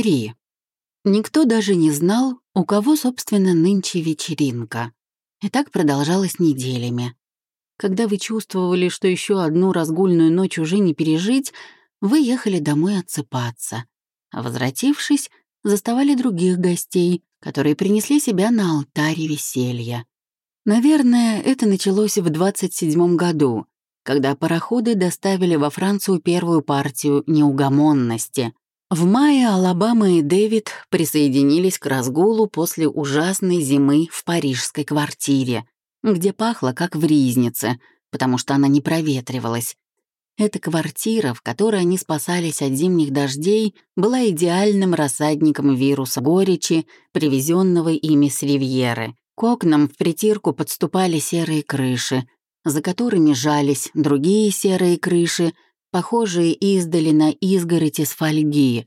3. Никто даже не знал, у кого, собственно, нынче вечеринка. И так продолжалось неделями. Когда вы чувствовали, что еще одну разгульную ночь уже не пережить, вы ехали домой отсыпаться. А возвратившись, заставали других гостей, которые принесли себя на алтаре веселья. Наверное, это началось в 27 году, когда пароходы доставили во Францию первую партию неугомонности. В мае Алабама и Дэвид присоединились к разгулу после ужасной зимы в парижской квартире, где пахло как в ризнице, потому что она не проветривалась. Эта квартира, в которой они спасались от зимних дождей, была идеальным рассадником вируса горечи, привезенного ими с Ривьеры. К окнам в притирку подступали серые крыши, за которыми жались другие серые крыши, похожие издали на изгородь из фольги.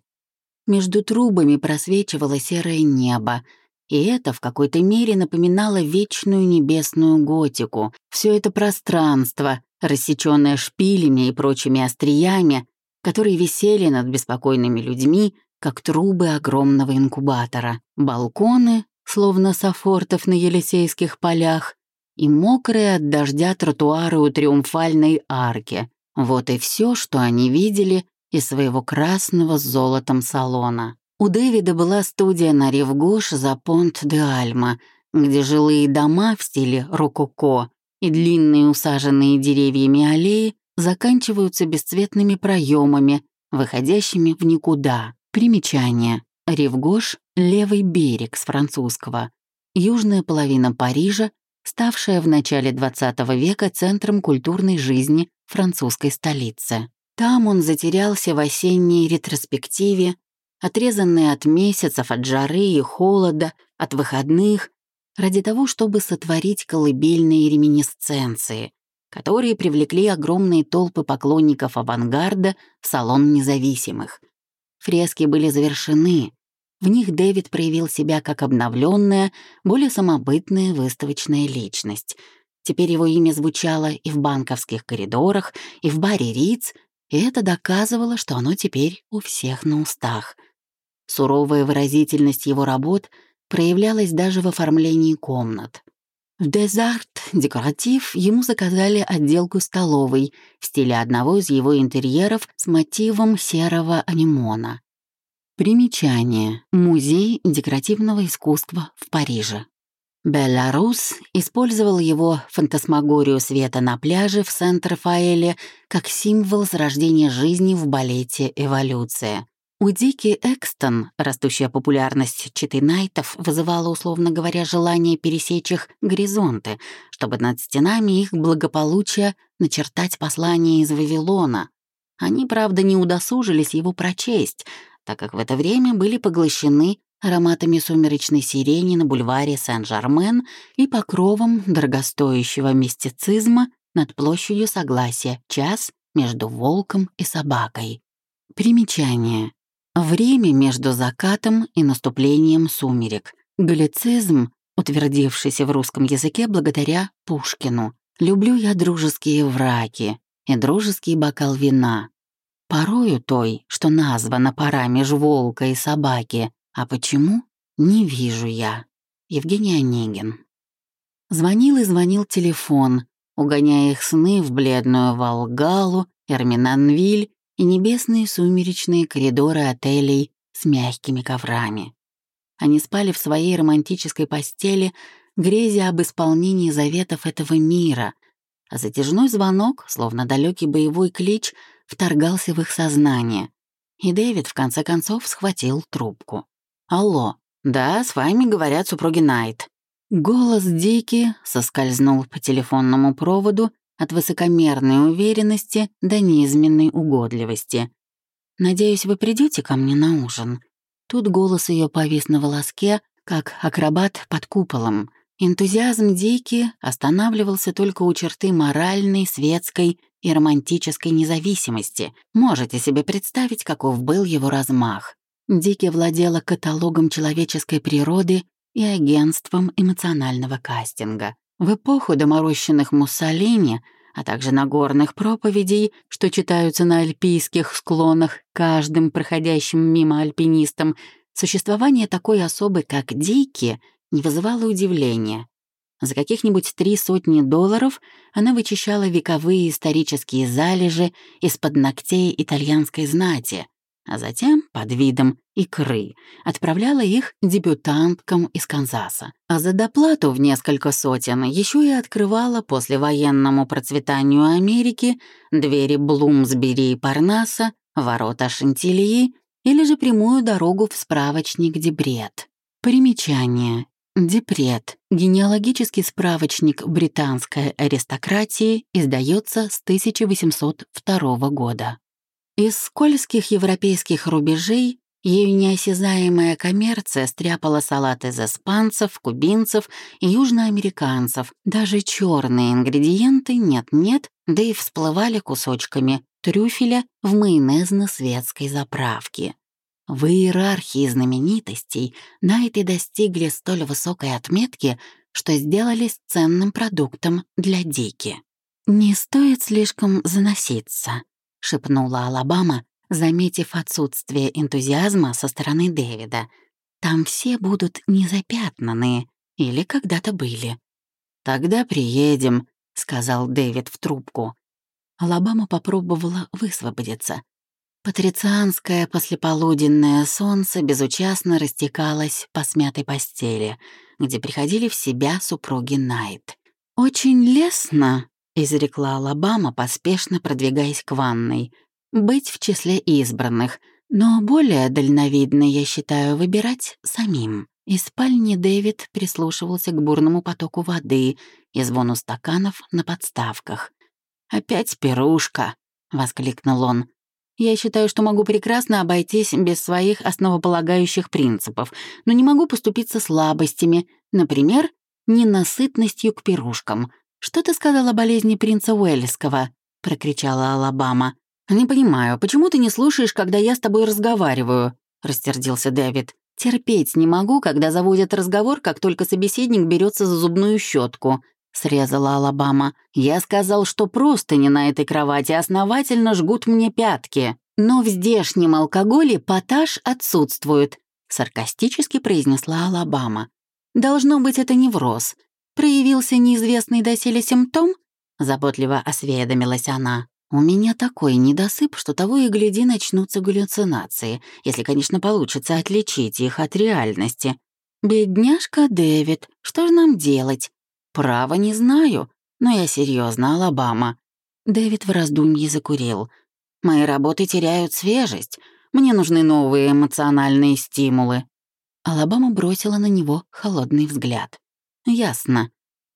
Между трубами просвечивало серое небо, и это в какой-то мере напоминало вечную небесную готику. Все это пространство, рассеченное шпилями и прочими остриями, которые висели над беспокойными людьми, как трубы огромного инкубатора. Балконы, словно сафортов на Елисейских полях, и мокрые от дождя тротуары у Триумфальной арки. Вот и все, что они видели из своего красного с золотом салона. У Дэвида была студия на Ревгош за Понт-де-Альма, где жилые дома в стиле рококо и длинные усаженные деревьями аллеи заканчиваются бесцветными проемами, выходящими в никуда. Примечание. Ревгош — левый берег с французского. Южная половина Парижа ставшая в начале XX века центром культурной жизни французской столицы. Там он затерялся в осенней ретроспективе, отрезанный от месяцев, от жары и холода, от выходных, ради того, чтобы сотворить колыбельные реминисценции, которые привлекли огромные толпы поклонников авангарда в салон независимых. Фрески были завершены, в них Дэвид проявил себя как обновленная, более самобытная выставочная личность. Теперь его имя звучало и в банковских коридорах, и в баре Риц, и это доказывало, что оно теперь у всех на устах. Суровая выразительность его работ проявлялась даже в оформлении комнат. В Дезарт декоратив ему заказали отделку столовой в стиле одного из его интерьеров с мотивом серого анимона. Примечание. Музей декоративного искусства в Париже. Белларус использовал его фантасмагорию света на пляже в Сент-Рафаэле как символ зарождения жизни в балете «Эволюция». У Дики Экстон растущая популярность читы Найтов вызывала, условно говоря, желание пересечь их горизонты, чтобы над стенами их благополучия начертать послание из Вавилона. Они, правда, не удосужились его прочесть — так как в это время были поглощены ароматами сумеречной сирени на бульваре Сен-Жермен и покровом дорогостоящего мистицизма над площадью Согласия «Час между волком и собакой». Примечание. Время между закатом и наступлением сумерек. Галлицизм, утвердившийся в русском языке благодаря Пушкину. «Люблю я дружеские враки и дружеский бокал вина, Порою той, что названа пора меж волка и собаки. А почему? Не вижу я. Евгений Онегин. Звонил и звонил телефон, угоняя их сны в бледную Волгалу, Эрминанвиль и небесные сумеречные коридоры отелей с мягкими коврами. Они спали в своей романтической постели, грезя об исполнении заветов этого мира, а затяжной звонок, словно далекий боевой клич, вторгался в их сознание. И Дэвид, в конце концов, схватил трубку. «Алло, да, с вами говорят супруги Найт». Голос Дики соскользнул по телефонному проводу от высокомерной уверенности до неизменной угодливости. «Надеюсь, вы придете ко мне на ужин?» Тут голос ее повис на волоске, как акробат под куполом. Энтузиазм Дики останавливался только у черты моральной, светской и романтической независимости. Можете себе представить, каков был его размах. Дики владела каталогом человеческой природы и агентством эмоционального кастинга. В эпоху доморощенных Муссолини а также Нагорных проповедей, что читаются на альпийских склонах каждым проходящим мимо альпинистом, существование такой особы, как Дики, не вызывало удивления. За каких-нибудь три сотни долларов она вычищала вековые исторические залежи из-под ногтей итальянской знати, а затем, под видом икры, отправляла их дебютанткам из Канзаса. А за доплату в несколько сотен еще и открывала послевоенному процветанию Америки двери Блумсбери и Парнаса, ворота Шантильи или же прямую дорогу в справочник Дебрет. Примечание. Депрет — генеалогический справочник британской аристократии, издается с 1802 года. Из скользких европейских рубежей ею неосязаемая коммерция стряпала салат из испанцев, кубинцев и южноамериканцев. Даже черные ингредиенты нет-нет, да и всплывали кусочками трюфеля в майонезно-светской заправке. В иерархии знаменитостей Найты достигли столь высокой отметки, что сделались ценным продуктом для Дики. «Не стоит слишком заноситься», — шепнула Алабама, заметив отсутствие энтузиазма со стороны Дэвида. «Там все будут незапятнанные или когда-то были». «Тогда приедем», — сказал Дэвид в трубку. Алабама попробовала высвободиться. Патрицианское послеполуденное солнце безучастно растекалось по смятой постели, где приходили в себя супруги Найт. «Очень лестно», — изрекла Алабама, поспешно продвигаясь к ванной, «быть в числе избранных, но более дальновидно, я считаю, выбирать самим». Из спальни Дэвид прислушивался к бурному потоку воды и звону стаканов на подставках. «Опять пирушка!» — воскликнул он. Я считаю, что могу прекрасно обойтись без своих основополагающих принципов, но не могу поступиться слабостями, например, ненасытностью к пирушкам. «Что ты сказал о болезни принца Уэльского?» — прокричала Алабама. «Не понимаю, почему ты не слушаешь, когда я с тобой разговариваю?» — растердился Дэвид. «Терпеть не могу, когда заводят разговор, как только собеседник берется за зубную щетку. — срезала Алабама. «Я сказал, что просто не на этой кровати основательно жгут мне пятки. Но в здешнем алкоголе поташ отсутствует», — саркастически произнесла Алабама. «Должно быть, это невроз. Проявился неизвестный доселе симптом?» — заботливо осведомилась она. «У меня такой недосып, что того и гляди начнутся галлюцинации, если, конечно, получится отличить их от реальности. Бедняжка Дэвид, что же нам делать? «Право не знаю, но я серьезно, Алабама». Дэвид в раздумье закурил. «Мои работы теряют свежесть. Мне нужны новые эмоциональные стимулы». Алабама бросила на него холодный взгляд. «Ясно».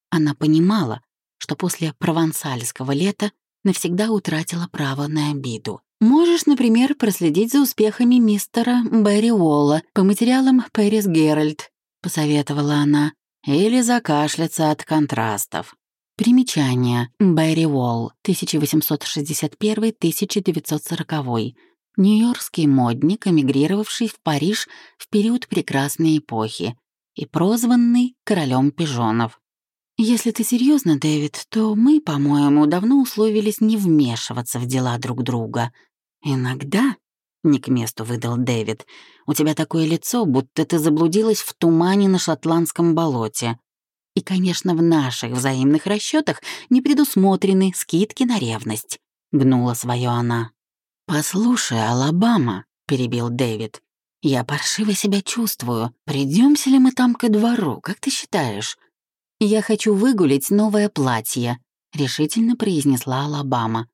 Она понимала, что после провансальского лета навсегда утратила право на обиду. Можешь, например, проследить за успехами мистера Берри Уолла по материалам Пэрис Геральт, посоветовала она или закашляться от контрастов. Примечание. Берри Уолл, 1861-1940. Нью-Йоркский модник, эмигрировавший в Париж в период прекрасной эпохи и прозванный королем пижонов. «Если ты серьезно, Дэвид, то мы, по-моему, давно условились не вмешиваться в дела друг друга. Иногда не к месту выдал Дэвид. «У тебя такое лицо, будто ты заблудилась в тумане на шотландском болоте. И, конечно, в наших взаимных расчетах не предусмотрены скидки на ревность», — гнула свое она. «Послушай, Алабама», — перебил Дэвид, — «я паршиво себя чувствую. Придемся ли мы там ко двору, как ты считаешь?» «Я хочу выгулить новое платье», — решительно произнесла Алабама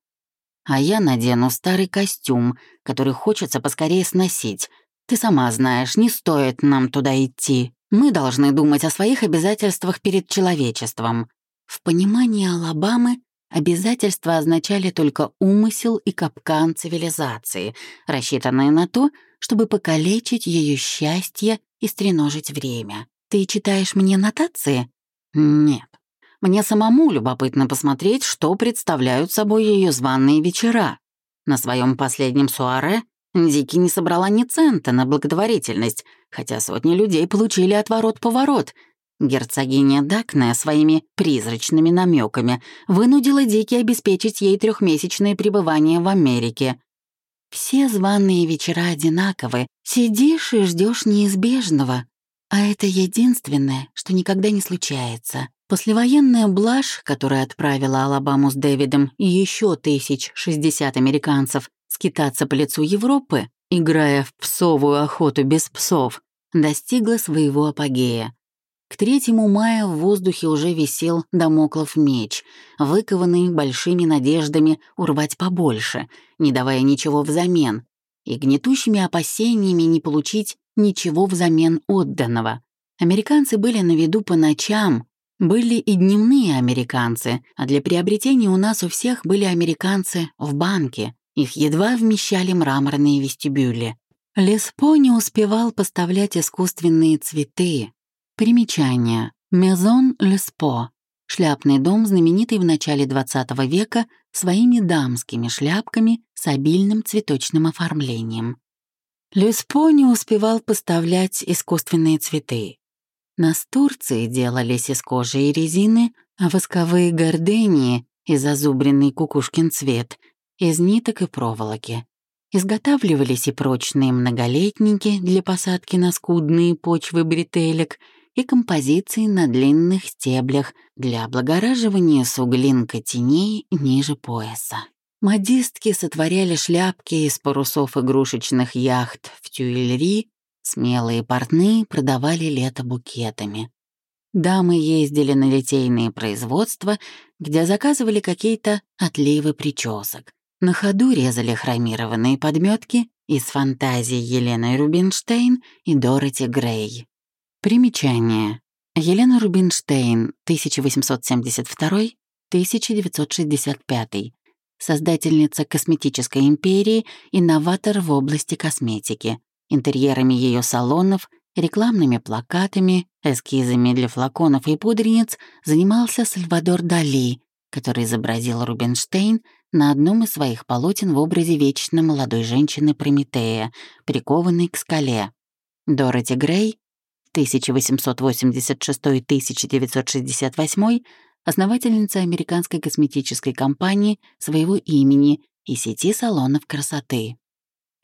а я надену старый костюм, который хочется поскорее сносить. Ты сама знаешь, не стоит нам туда идти. Мы должны думать о своих обязательствах перед человечеством». В понимании Алабамы обязательства означали только умысел и капкан цивилизации, рассчитанные на то, чтобы покалечить ее счастье и стреножить время. «Ты читаешь мне нотации?» «Нет. Мне самому любопытно посмотреть, что представляют собой ее званные вечера. На своем последнем суаре Дики не собрала ни цента на благотворительность, хотя сотни людей получили отворот-поворот. Герцогиня Дакне своими призрачными намеками вынудила Дики обеспечить ей трехмесячное пребывание в Америке. Все званые вечера одинаковы. Сидишь и ждешь неизбежного. А это единственное, что никогда не случается. Послевоенная блажь, которая отправила Алабаму с Дэвидом и еще тысяч шестьдесят американцев скитаться по лицу Европы, играя в псовую охоту без псов, достигла своего апогея. К 3 мая в воздухе уже висел домоклов меч, выкованный большими надеждами урвать побольше, не давая ничего взамен, и гнетущими опасениями не получить ничего взамен отданного. Американцы были на виду по ночам, были и дневные американцы, а для приобретения у нас у всех были американцы в банке. Их едва вмещали мраморные вестибюли. Леспо не успевал поставлять искусственные цветы, Примечание. Мезон Леспо. Шляпный дом, знаменитый в начале XX века своими дамскими шляпками с обильным цветочным оформлением. Леспо не успевал поставлять искусственные цветы. Настурции делались из кожи и резины, а восковые гордении — из зазубренный кукушкин цвет, из ниток и проволоки. Изготавливались и прочные многолетники для посадки на скудные почвы бретелек — и композиции на длинных стеблях для облагораживания суглинка теней ниже пояса. Модистки сотворяли шляпки из парусов игрушечных яхт в Тюильри, смелые портные продавали лето букетами. Дамы ездили на литейные производства, где заказывали какие-то отливы причесок. На ходу резали хромированные подметки из фантазии Елены Рубинштейн и Дороти Грей. Примечание. Елена Рубинштейн, 1872-1965. Создательница косметической империи, инноватор в области косметики. Интерьерами ее салонов, рекламными плакатами, эскизами для флаконов и пудрениц занимался Сальвадор Дали, который изобразил Рубинштейн на одном из своих полотен в образе вечно молодой женщины Прометея, прикованной к скале. Дороти Грей 1886-1968, основательница американской косметической компании своего имени и сети салонов красоты.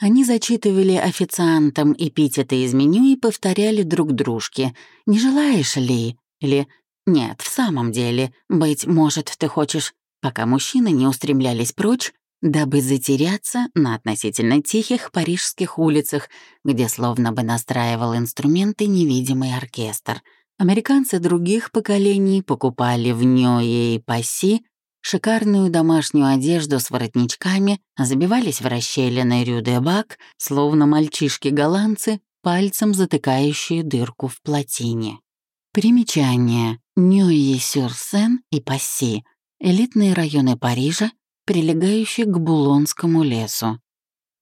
Они зачитывали официантам эпитеты из меню и повторяли друг дружке «Не желаешь ли?» или «Нет, в самом деле, быть может, ты хочешь...» Пока мужчины не устремлялись прочь, дабы затеряться на относительно тихих парижских улицах, где словно бы настраивал инструменты невидимый оркестр. Американцы других поколений покупали в Нёе и Пасси шикарную домашнюю одежду с воротничками, забивались в расщелины Рю-де-Бак, словно мальчишки-голландцы, пальцем затыкающие дырку в плотине. Примечание. Нёе-Сюрсен и Пасси — элитные районы Парижа, прилегающий к Булонскому лесу.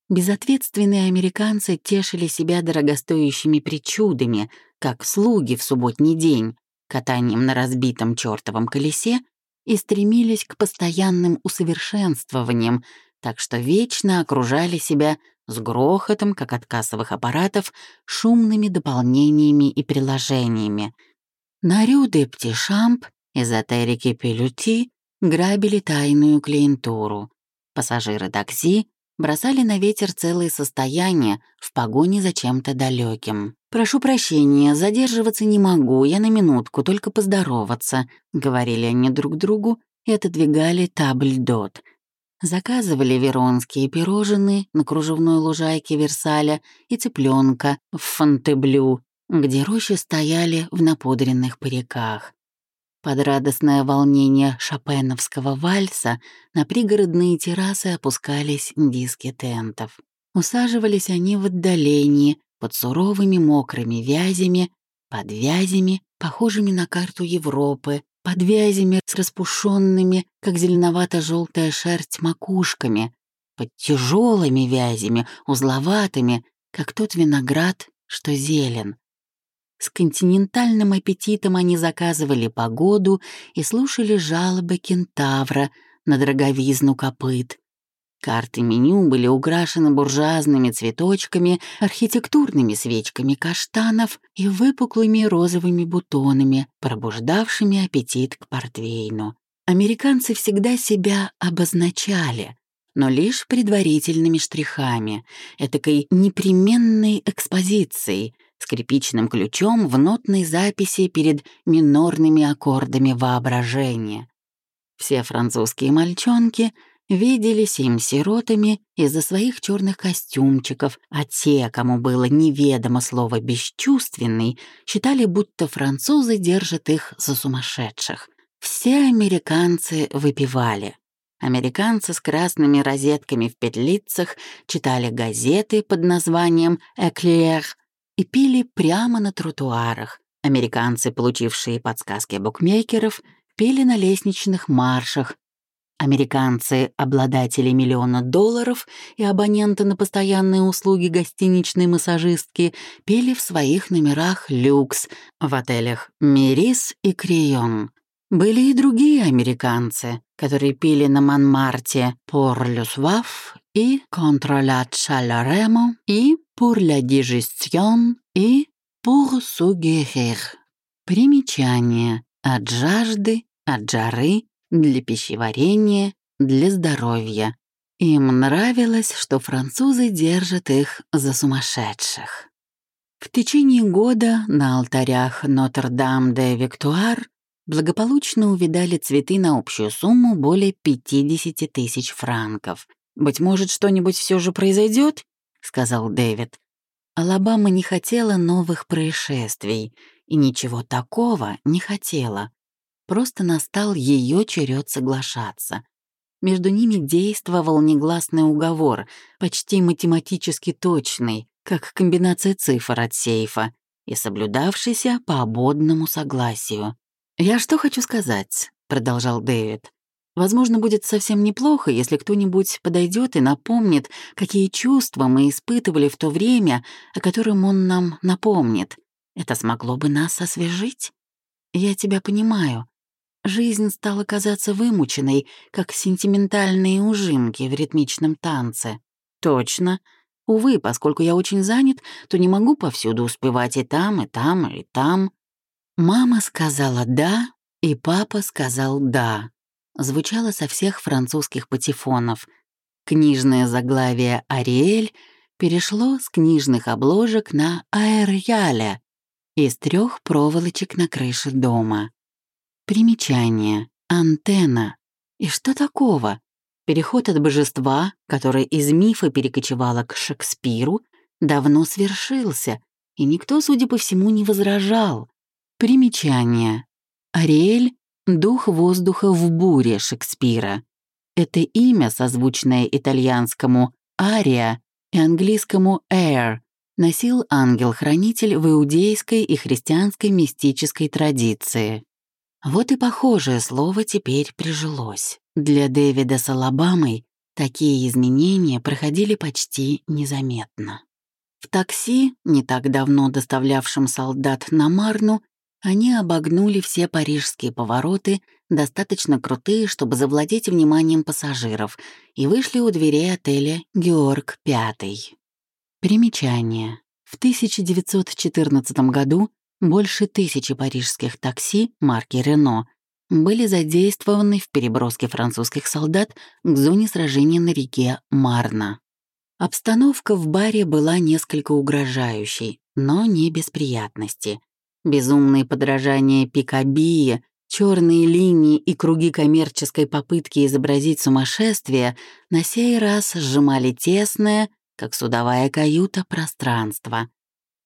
Безответственные американцы тешили себя дорогостоящими причудами, как слуги в субботний день, катанием на разбитом чертовом колесе и стремились к постоянным усовершенствованиям, так что вечно окружали себя с грохотом, как от кассовых аппаратов, шумными дополнениями и приложениями. На Рю де Птишамп, эзотерики Пелюти грабили тайную клиентуру. Пассажиры такси бросали на ветер целые состояния в погоне за чем-то далеким. «Прошу прощения, задерживаться не могу, я на минутку, только поздороваться», — говорили они друг другу и отодвигали табль-дот. Заказывали веронские пирожные на кружевной лужайке Версаля и цыпленка в Фонтеблю, где рощи стояли в напудренных париках. Под радостное волнение шопеновского вальса на пригородные террасы опускались диски тентов. Усаживались они в отдалении, под суровыми мокрыми вязями, под вязями, похожими на карту Европы, под вязями с распушенными, как зеленовато желтая шерсть, макушками, под тяжелыми вязями, узловатыми, как тот виноград, что зелен. С континентальным аппетитом они заказывали погоду и слушали жалобы кентавра на дороговизну копыт. Карты меню были украшены буржуазными цветочками, архитектурными свечками каштанов и выпуклыми розовыми бутонами, пробуждавшими аппетит к портвейну. Американцы всегда себя обозначали, но лишь предварительными штрихами, этакой непременной экспозицией, скрипичным ключом в нотной записи перед минорными аккордами воображения. Все французские мальчонки виделись им сиротами из-за своих черных костюмчиков, а те, кому было неведомо слово «бесчувственный», считали, будто французы держат их за сумасшедших. Все американцы выпивали. Американцы с красными розетками в петлицах читали газеты под названием «Эклер» и пили прямо на тротуарах. Американцы, получившие подсказки букмекеров, пели на лестничных маршах. Американцы, обладатели миллиона долларов и абоненты на постоянные услуги гостиничной массажистки, пели в своих номерах люкс в отелях «Мирис» и «Крион». Были и другие американцы, которые пили на Монмарте «Pour le soif» и «Contre la chaleur» и «Pour la digestion» и «Pour se guérir». Примечание от жажды, от жары, для пищеварения, для здоровья. Им нравилось, что французы держат их за сумасшедших. В течение года на алтарях Нотр-Дам-де-Виктуар благополучно увидали цветы на общую сумму более 50 тысяч франков. «Быть может, что-нибудь все же произойдет? Сказал Дэвид. Алабама не хотела новых происшествий и ничего такого не хотела. Просто настал ее черед соглашаться. Между ними действовал негласный уговор, почти математически точный, как комбинация цифр от сейфа, и соблюдавшийся по ободному согласию. «Я что хочу сказать», — продолжал Дэвид. «Возможно, будет совсем неплохо, если кто-нибудь подойдет и напомнит, какие чувства мы испытывали в то время, о котором он нам напомнит. Это смогло бы нас освежить? Я тебя понимаю. Жизнь стала казаться вымученной, как сентиментальные ужимки в ритмичном танце. Точно. Увы, поскольку я очень занят, то не могу повсюду успевать и там, и там, и там. Мама сказала «да», и папа сказал «да». Звучало со всех французских патефонов. Книжное заглавие «Ариэль» перешло с книжных обложек на «Аэрьяля» из трех проволочек на крыше дома. Примечание. Антенна. И что такого? Переход от божества, которое из мифа перекочевало к Шекспиру, давно свершился, и никто, судя по всему, не возражал. Примечание. Ариэль — дух воздуха в буре Шекспира. Это имя, созвучное итальянскому «ария» и английскому «air», носил ангел-хранитель в иудейской и христианской мистической традиции. Вот и похожее слово теперь прижилось. Для Дэвида с Алабамой такие изменения проходили почти незаметно. В такси, не так давно доставлявшем солдат на Марну, они обогнули все парижские повороты, достаточно крутые, чтобы завладеть вниманием пассажиров, и вышли у дверей отеля «Георг Пятый». Примечание. В 1914 году больше тысячи парижских такси марки «Рено» были задействованы в переброске французских солдат к зоне сражения на реке Марна. Обстановка в баре была несколько угрожающей, но не без приятности. Безумные подражания Пикабии, черные линии и круги коммерческой попытки изобразить сумасшествие на сей раз сжимали тесное, как судовая каюта, пространство.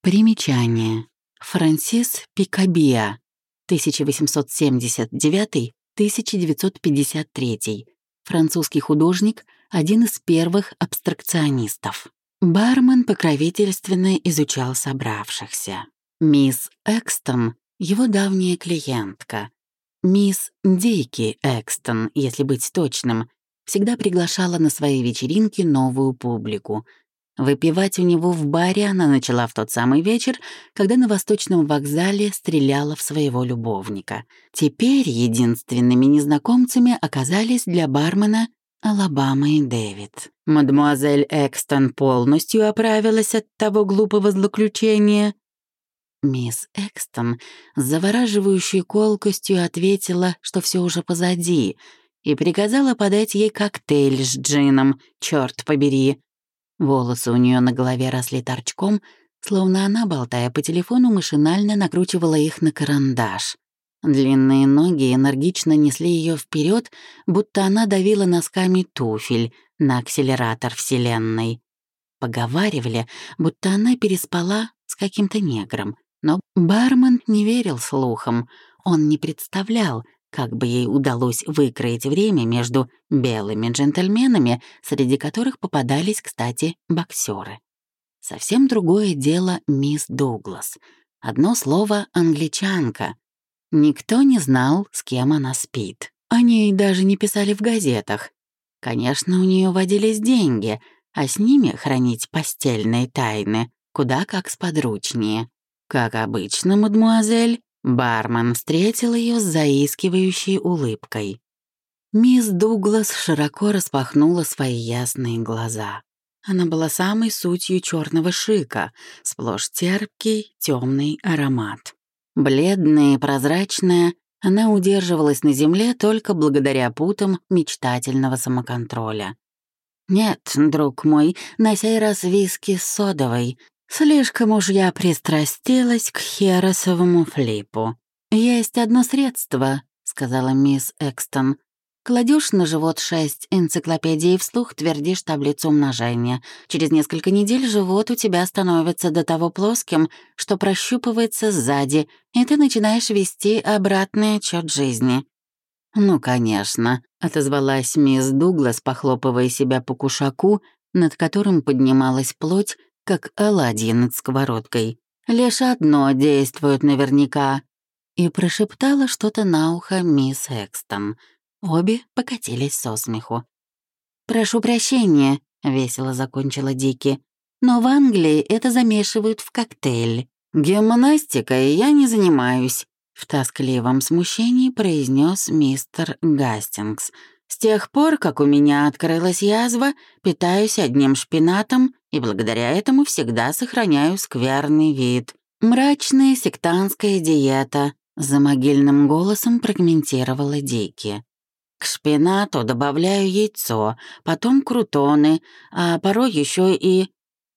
Примечание. Франсис Пикабия, 1879-1953, французский художник, один из первых абстракционистов. Бармен покровительственно изучал собравшихся. Мисс Экстон — его давняя клиентка. Мисс Дейки Экстон, если быть точным, всегда приглашала на свои вечеринки новую публику. Выпивать у него в баре она начала в тот самый вечер, когда на Восточном вокзале стреляла в своего любовника. Теперь единственными незнакомцами оказались для бармена Алабама и Дэвид. Мадемуазель Экстон полностью оправилась от того глупого злоключения. Мисс Экстон с завораживающей колкостью ответила, что все уже позади, и приказала подать ей коктейль с джином, черт побери. Волосы у нее на голове росли торчком, словно она, болтая по телефону, машинально накручивала их на карандаш. Длинные ноги энергично несли ее вперед, будто она давила носками туфель на акселератор Вселенной. Поговаривали, будто она переспала с каким-то негром, но бармен не верил слухам. Он не представлял, как бы ей удалось выкроить время между белыми джентльменами, среди которых попадались, кстати, боксеры. Совсем другое дело мисс Дуглас. Одно слово «англичанка», Никто не знал, с кем она спит. О ней даже не писали в газетах. Конечно, у нее водились деньги, а с ними хранить постельные тайны куда как сподручнее. Как обычно, мадмуазель, бармен встретил ее с заискивающей улыбкой. Мисс Дуглас широко распахнула свои ясные глаза. Она была самой сутью черного шика, сплошь терпкий, темный аромат. Бледная и прозрачная, она удерживалась на земле только благодаря путам мечтательного самоконтроля. «Нет, друг мой, на сей раз виски с содовой. Слишком уж я пристрастилась к херосовому флипу. Есть одно средство», — сказала мисс Экстон. Кладешь на живот шесть энциклопедий и вслух твердишь таблицу умножения. Через несколько недель живот у тебя становится до того плоским, что прощупывается сзади, и ты начинаешь вести обратный отчет жизни. «Ну, конечно», — отозвалась мисс Дуглас, похлопывая себя по кушаку, над которым поднималась плоть, как оладьи над сковородкой. «Лишь одно действует наверняка», и прошептала что-то на ухо мисс Экстон — Обе покатились со смеху. «Прошу прощения», — весело закончила Дики, «но в Англии это замешивают в коктейль». «Гимнастикой я не занимаюсь», — в тоскливом смущении произнес мистер Гастингс. «С тех пор, как у меня открылась язва, питаюсь одним шпинатом и благодаря этому всегда сохраняю скверный вид. Мрачная сектантская диета», — за могильным голосом прокомментировала Дики. К шпинату добавляю яйцо, потом крутоны, а порой еще и...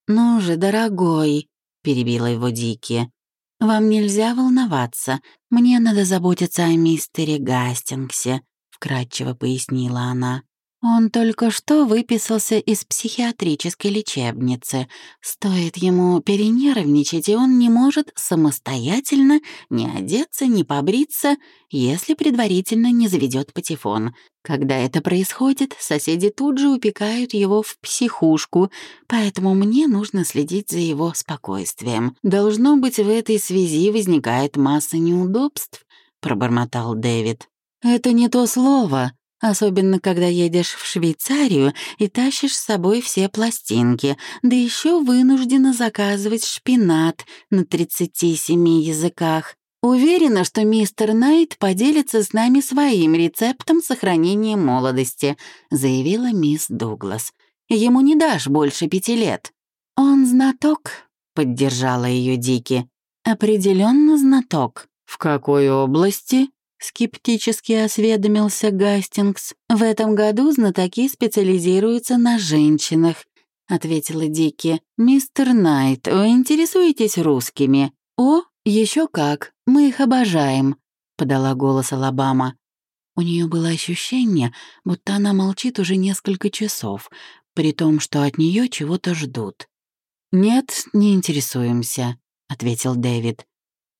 «Ну же, дорогой», — перебила его Дики, — «вам нельзя волноваться. Мне надо заботиться о мистере Гастингсе», — вкратчиво пояснила она. Он только что выписался из психиатрической лечебницы. Стоит ему перенервничать, и он не может самостоятельно ни одеться, ни побриться, если предварительно не заведет патефон. Когда это происходит, соседи тут же упекают его в психушку, поэтому мне нужно следить за его спокойствием. Должно быть, в этой связи возникает масса неудобств, пробормотал Дэвид. Это не то слово, Особенно, когда едешь в Швейцарию и тащишь с собой все пластинки, да еще вынуждена заказывать шпинат на 37 языках. Уверена, что мистер Найт поделится с нами своим рецептом сохранения молодости, заявила мисс Дуглас. Ему не дашь больше пяти лет. Он знаток, поддержала ее Дики. Определенно знаток. В какой области? Скептически осведомился Гастингс. «В этом году знатоки специализируются на женщинах», — ответила Дики. «Мистер Найт, вы интересуетесь русскими?» «О, еще как, мы их обожаем», — подала голос Алабама. У нее было ощущение, будто она молчит уже несколько часов, при том, что от нее чего-то ждут. «Нет, не интересуемся», — ответил Дэвид.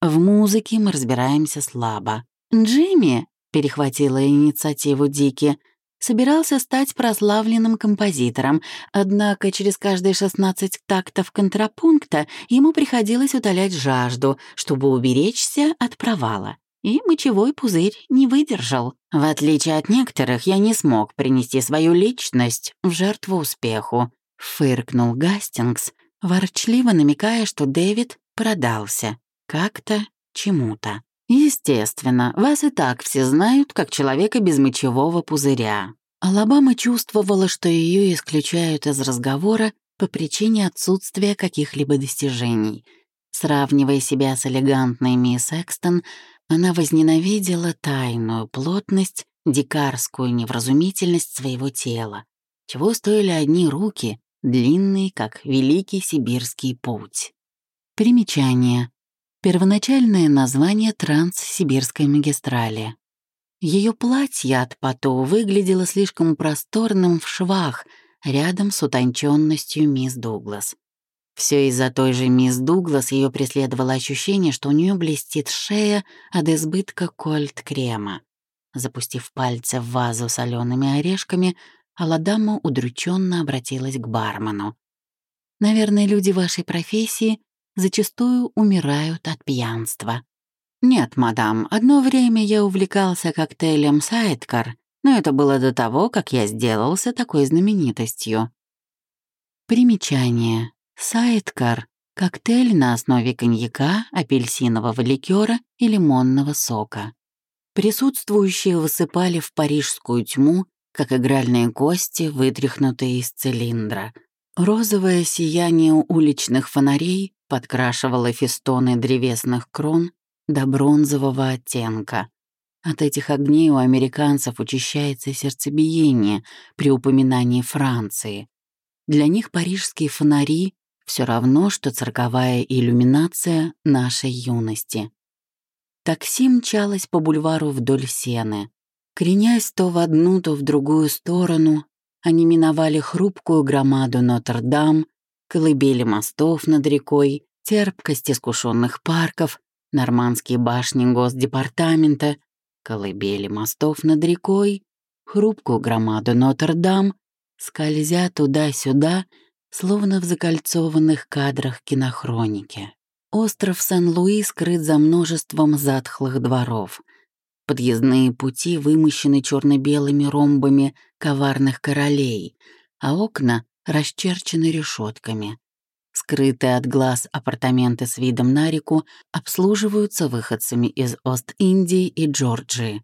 «В музыке мы разбираемся слабо. Джимми, перехватила инициативу Дики, собирался стать прославленным композитором, однако через каждые 16 тактов контрапункта ему приходилось утолять жажду, чтобы уберечься от провала. И мочевой пузырь не выдержал. В отличие от некоторых, я не смог принести свою личность в жертву успеху. Фыркнул Гастингс, ворчливо намекая, что Дэвид продался. Как-то, чему-то. Естественно, вас и так все знают как человека без мочевого пузыря. Алабама чувствовала, что ее исключают из разговора по причине отсутствия каких-либо достижений. Сравнивая себя с элегантной мисс Экстон, она возненавидела тайную плотность, дикарскую невразумительность своего тела, чего стоили одни руки, длинные, как великий сибирский путь. Примечание. Первоначальное название Транссибирской магистрали. Ее платье от пато выглядело слишком просторным в швах — рядом с утонченностью мисс Дуглас. Все из-за той же мисс Дуглас ее преследовало ощущение, что у нее блестит шея от избытка кольт-крема. Запустив пальцы в вазу солеными орешками, Аладама удрученно обратилась к бармену. «Наверное, люди вашей профессии зачастую умирают от пьянства». «Нет, мадам, одно время я увлекался коктейлем «Сайдкар», но это было до того, как я сделался такой знаменитостью. Примечание. Сайдкар — коктейль на основе коньяка, апельсинового ликера и лимонного сока. Присутствующие высыпали в парижскую тьму, как игральные кости, вытряхнутые из цилиндра. Розовое сияние уличных фонарей подкрашивало фестоны древесных крон до бронзового оттенка. От этих огней у американцев учащается сердцебиение при упоминании Франции. Для них парижские фонари — все равно, что цирковая иллюминация нашей юности. Такси мчалось по бульвару вдоль сены. Кренясь то в одну, то в другую сторону, они миновали хрупкую громаду Нотр-Дам, колыбели мостов над рекой, терпкость искушенных парков, нормандские башни Госдепартамента, колыбели мостов над рекой, хрупкую громаду Нотр-Дам, скользя туда-сюда, словно в закольцованных кадрах кинохроники. Остров Сен-Луи скрыт за множеством затхлых дворов. Подъездные пути вымощены черно белыми ромбами коварных королей, а окна расчерчены решетками. Скрытые от глаз апартаменты с видом на реку обслуживаются выходцами из Ост-Индии и Джорджии.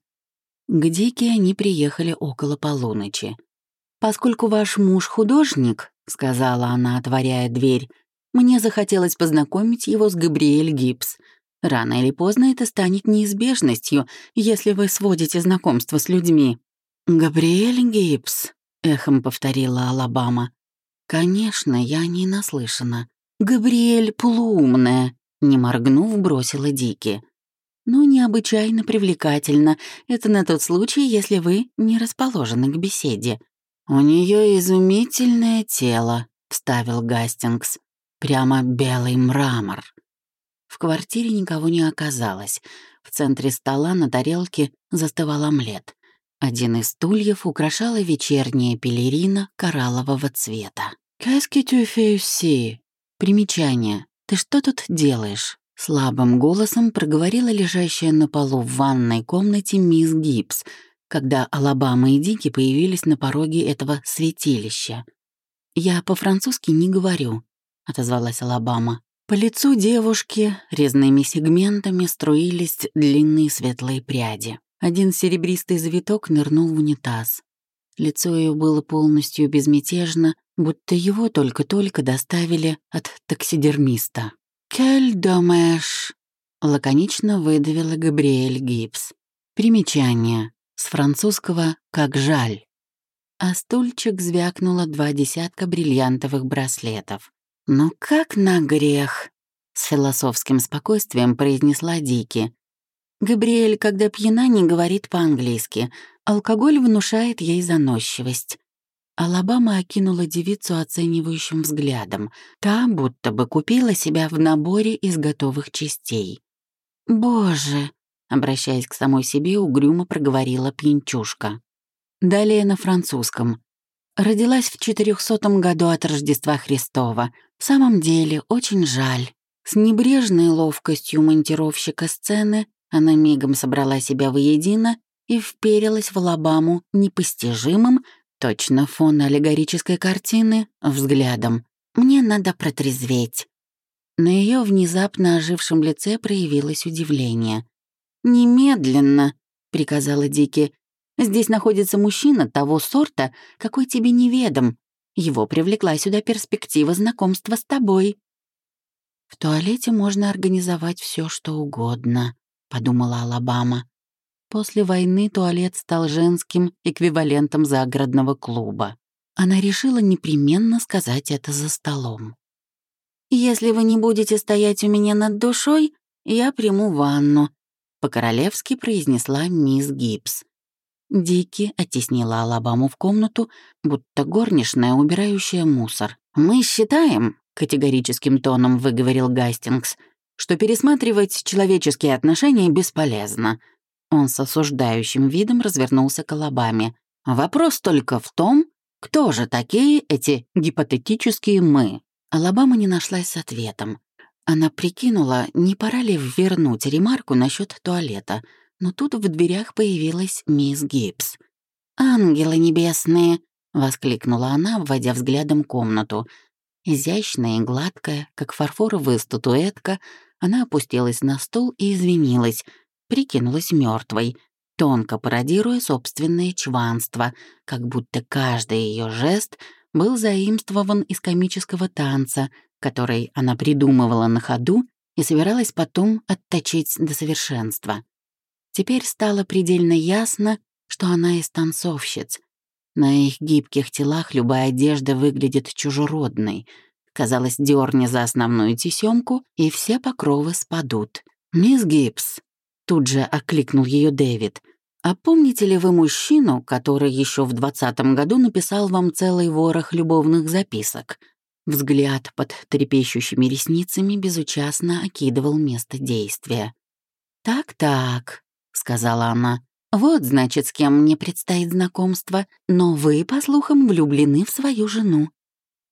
К Дике они приехали около полуночи. «Поскольку ваш муж художник», — сказала она, отворяя дверь, «мне захотелось познакомить его с Габриэль Гибс. Рано или поздно это станет неизбежностью, если вы сводите знакомство с людьми». «Габриэль Гибс», — эхом повторила Алабама. Конечно, я не наслышана. Габриэль полуумная, не моргнув, бросила Дики. Но необычайно привлекательно. Это на тот случай, если вы не расположены к беседе. У нее изумительное тело, вставил Гастингс. Прямо белый мрамор. В квартире никого не оказалось. В центре стола на тарелке застывал омлет. Один из стульев украшала вечерняя пелерина кораллового цвета. «Qu'est-ce que Примечание. «Ты что тут делаешь?» Слабым голосом проговорила лежащая на полу в ванной комнате мисс Гибс, когда Алабама и Дики появились на пороге этого святилища. «Я по-французски не говорю», — отозвалась Алабама. По лицу девушки резными сегментами струились длинные светлые пряди. Один серебристый завиток нырнул в унитаз. Лицо ее было полностью безмятежно, будто его только-только доставили от таксидермиста. «Кель домэш», — лаконично выдавила Габриэль Гибс. Примечание. С французского «как жаль». А стульчик звякнуло два десятка бриллиантовых браслетов. «Ну как на грех!» — с философским спокойствием произнесла Дики. Габриэль, когда пьяна, не говорит по-английски. Алкоголь внушает ей заносчивость. Алабама окинула девицу оценивающим взглядом. Та будто бы купила себя в наборе из готовых частей. «Боже!» — обращаясь к самой себе, угрюмо проговорила пьянчушка. Далее на французском. Родилась в четырехсотом году от Рождества Христова. В самом деле, очень жаль. С небрежной ловкостью монтировщика сцены она мигом собрала себя воедино и вперилась в Алабаму непостижимым, Точно фон аллегорической картины, взглядом. Мне надо протрезветь. На ее внезапно ожившем лице проявилось удивление. «Немедленно», — приказала Дики. Здесь находится мужчина того сорта, какой тебе неведом. Его привлекла сюда перспектива знакомства с тобой». «В туалете можно организовать все, что угодно», — подумала Алабама. После войны туалет стал женским эквивалентом загородного клуба. Она решила непременно сказать это за столом. «Если вы не будете стоять у меня над душой, я приму ванну», — по-королевски произнесла мисс Гибс. Дики оттеснила Алабаму в комнату, будто горничная, убирающая мусор. «Мы считаем», — категорическим тоном выговорил Гастингс, «что пересматривать человеческие отношения бесполезно». Он с осуждающим видом развернулся к Алабаме. «Вопрос только в том, кто же такие эти гипотетические «мы»?» Алабама не нашлась с ответом. Она прикинула, не пора ли вернуть ремарку насчет туалета — но тут в дверях появилась мисс Гибс. «Ангелы небесные!» — воскликнула она, вводя взглядом комнату. Изящная и гладкая, как фарфоровая статуэтка, она опустилась на стул и извинилась, прикинулась мертвой, тонко пародируя собственное чванство, как будто каждый ее жест был заимствован из комического танца, который она придумывала на ходу и собиралась потом отточить до совершенства. Теперь стало предельно ясно, что она из танцовщиц. На их гибких телах любая одежда выглядит чужеродной. Казалось, дерни за основную тесемку, и все покровы спадут. «Мисс Гибс», — тут же окликнул ее Дэвид, «а помните ли вы мужчину, который еще в двадцатом году написал вам целый ворох любовных записок?» Взгляд под трепещущими ресницами безучастно окидывал место действия. «Так-так», — сказала она. «Вот, значит, с кем мне предстоит знакомство, но вы, по слухам, влюблены в свою жену».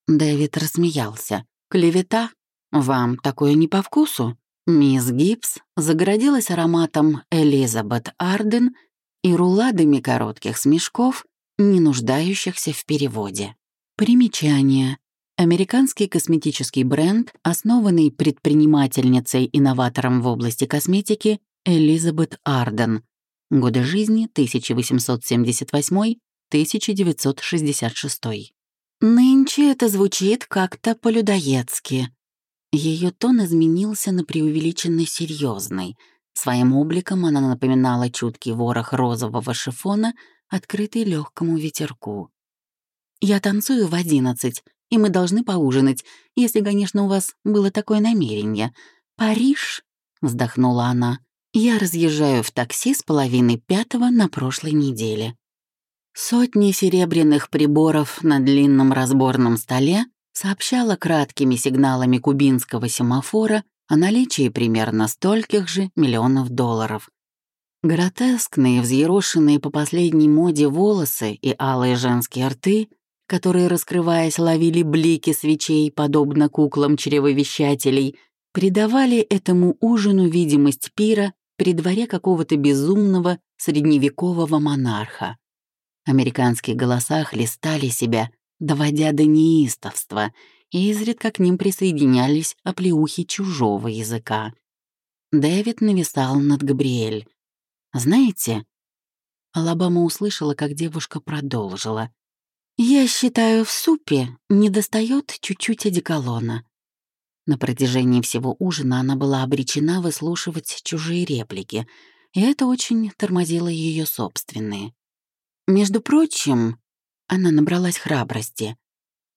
Дэвид рассмеялся. «Клевета? Вам такое не по вкусу?» Мисс Гибс загородилась ароматом Элизабет Арден и руладами коротких смешков, не нуждающихся в переводе. Примечание. Американский косметический бренд, основанный предпринимательницей-инноватором в области косметики Элизабет Арден. Годы жизни 1878-1966. Нынче это звучит как-то по-людоедски. Ее тон изменился на преувеличенно серьезный. Своим обликом она напоминала чуткий ворох розового шифона, открытый легкому ветерку. «Я танцую в одиннадцать, и мы должны поужинать, если, конечно, у вас было такое намерение. Париж?» — вздохнула она. Я разъезжаю в такси с половины пятого на прошлой неделе. Сотни серебряных приборов на длинном разборном столе сообщала краткими сигналами кубинского семафора о наличии примерно стольких же миллионов долларов. Гротескные, взъерошенные по последней моде волосы и алые женские рты, которые, раскрываясь, ловили блики свечей, подобно куклам чревовещателей, придавали этому ужину видимость пира при дворе какого-то безумного средневекового монарха. Американские голоса хлестали себя, доводя до неистовства, и изредка к ним присоединялись оплеухи чужого языка. Дэвид нависал над Габриэль. «Знаете...» Алабама услышала, как девушка продолжила. «Я считаю, в супе недостает чуть-чуть одеколона. На протяжении всего ужина она была обречена выслушивать чужие реплики, и это очень тормозило ее собственные. Между прочим, она набралась храбрости.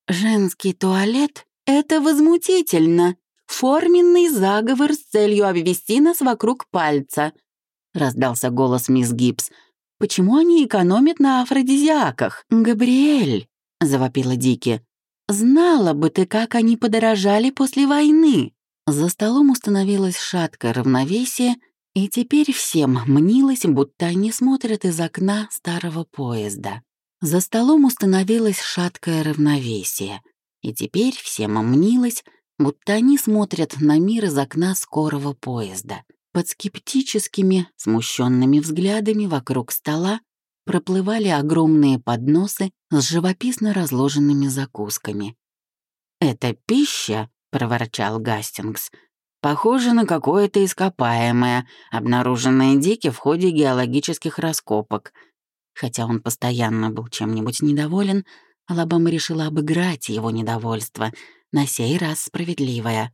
«Женский туалет — это возмутительно! Форменный заговор с целью обвести нас вокруг пальца!» — раздался голос мисс Гибс. «Почему они экономят на афродизиаках?» «Габриэль!» — завопила Дики. Знала бы ты, как они подорожали после войны. За столом установилось шаткое равновесие, и теперь всем мнилось, будто они смотрят из окна старого поезда. За столом установилось шаткое равновесие, и теперь всем мнилось, будто они смотрят на мир из окна скорого поезда. Под скептическими, смущенными взглядами вокруг стола проплывали огромные подносы с живописно разложенными закусками. «Это пища?» — проворчал Гастингс. «Похоже на какое-то ископаемое, обнаруженное Дики в ходе геологических раскопок. Хотя он постоянно был чем-нибудь недоволен, Алабама решила обыграть его недовольство, на сей раз справедливое.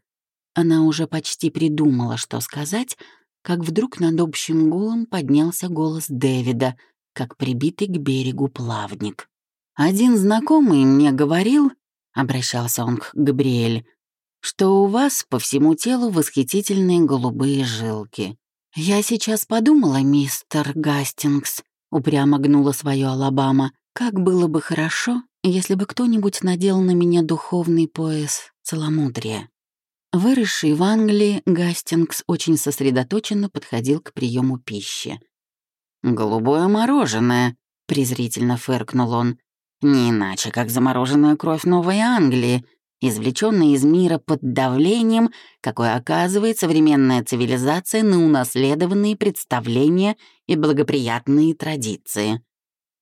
Она уже почти придумала, что сказать, как вдруг над общим гулом поднялся голос Дэвида, как прибитый к берегу плавник. «Один знакомый мне говорил», — обращался он к Габриэль, «что у вас по всему телу восхитительные голубые жилки. Я сейчас подумала, мистер Гастингс, упрямо гнула свое Алабама, как было бы хорошо, если бы кто-нибудь надел на меня духовный пояс целомудрия. Выросший в Англии, Гастингс очень сосредоточенно подходил к приему пищи. «Голубое мороженое», — презрительно фыркнул он, «не иначе, как замороженная кровь Новой Англии, извлеченная из мира под давлением, какое оказывает современная цивилизация на унаследованные представления и благоприятные традиции.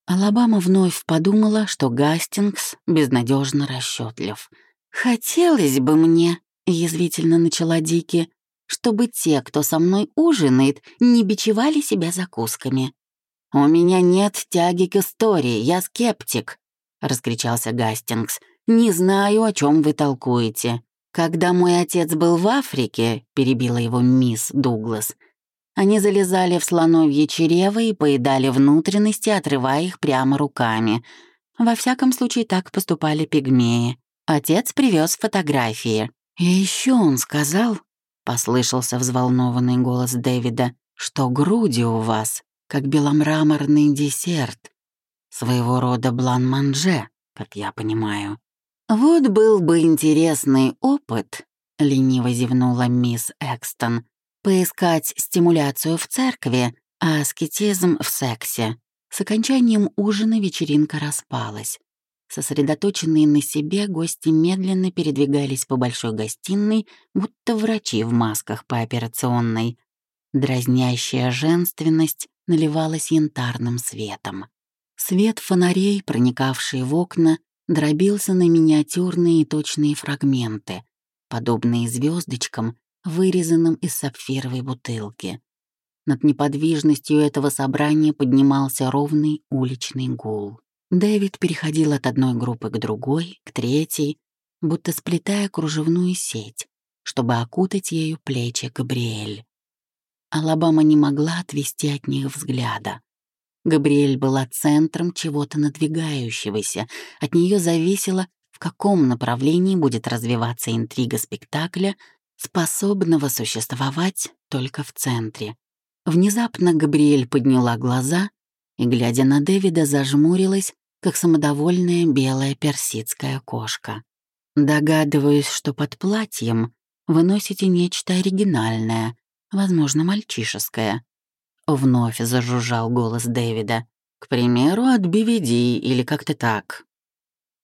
Алабама вновь подумала, что Гастингс безнадежно расчетлив. «Хотелось бы мне», — язвительно начала Дики, «чтобы те, кто со мной ужинает, не бичевали себя закусками». «У меня нет тяги к истории, я скептик», — раскричался Гастингс. «Не знаю, о чем вы толкуете. Когда мой отец был в Африке», — перебила его мисс Дуглас, они залезали в слоновье чрево и поедали внутренности, отрывая их прямо руками. Во всяком случае, так поступали пигмеи. Отец привез фотографии. И еще он сказал, — послышался взволнованный голос Дэвида, — что груди у вас, как беломраморный десерт, своего рода блан-манже, как я понимаю. «Вот был бы интересный опыт», — лениво зевнула мисс Экстон, «поискать стимуляцию в церкви, а аскетизм в сексе». С окончанием ужина вечеринка распалась. Сосредоточенные на себе, гости медленно передвигались по большой гостиной, будто врачи в масках по операционной. Дразнящая женственность наливалась янтарным светом. Свет фонарей, проникавший в окна, дробился на миниатюрные и точные фрагменты, подобные звездочкам, вырезанным из сапфировой бутылки. Над неподвижностью этого собрания поднимался ровный уличный гул. Дэвид переходил от одной группы к другой, к третьей, будто сплетая кружевную сеть, чтобы окутать ею плечи Габриэль. Алабама не могла отвести от них взгляда. Габриэль была центром чего-то надвигающегося. От нее зависело, в каком направлении будет развиваться интрига спектакля, способного существовать только в центре. Внезапно Габриэль подняла глаза и, глядя на Дэвида, зажмурилась, как самодовольная белая персидская кошка. «Догадываюсь, что под платьем вы носите нечто оригинальное, возможно, мальчишеское. Вновь зажужжал голос Дэвида. К примеру, от BVD или как-то так.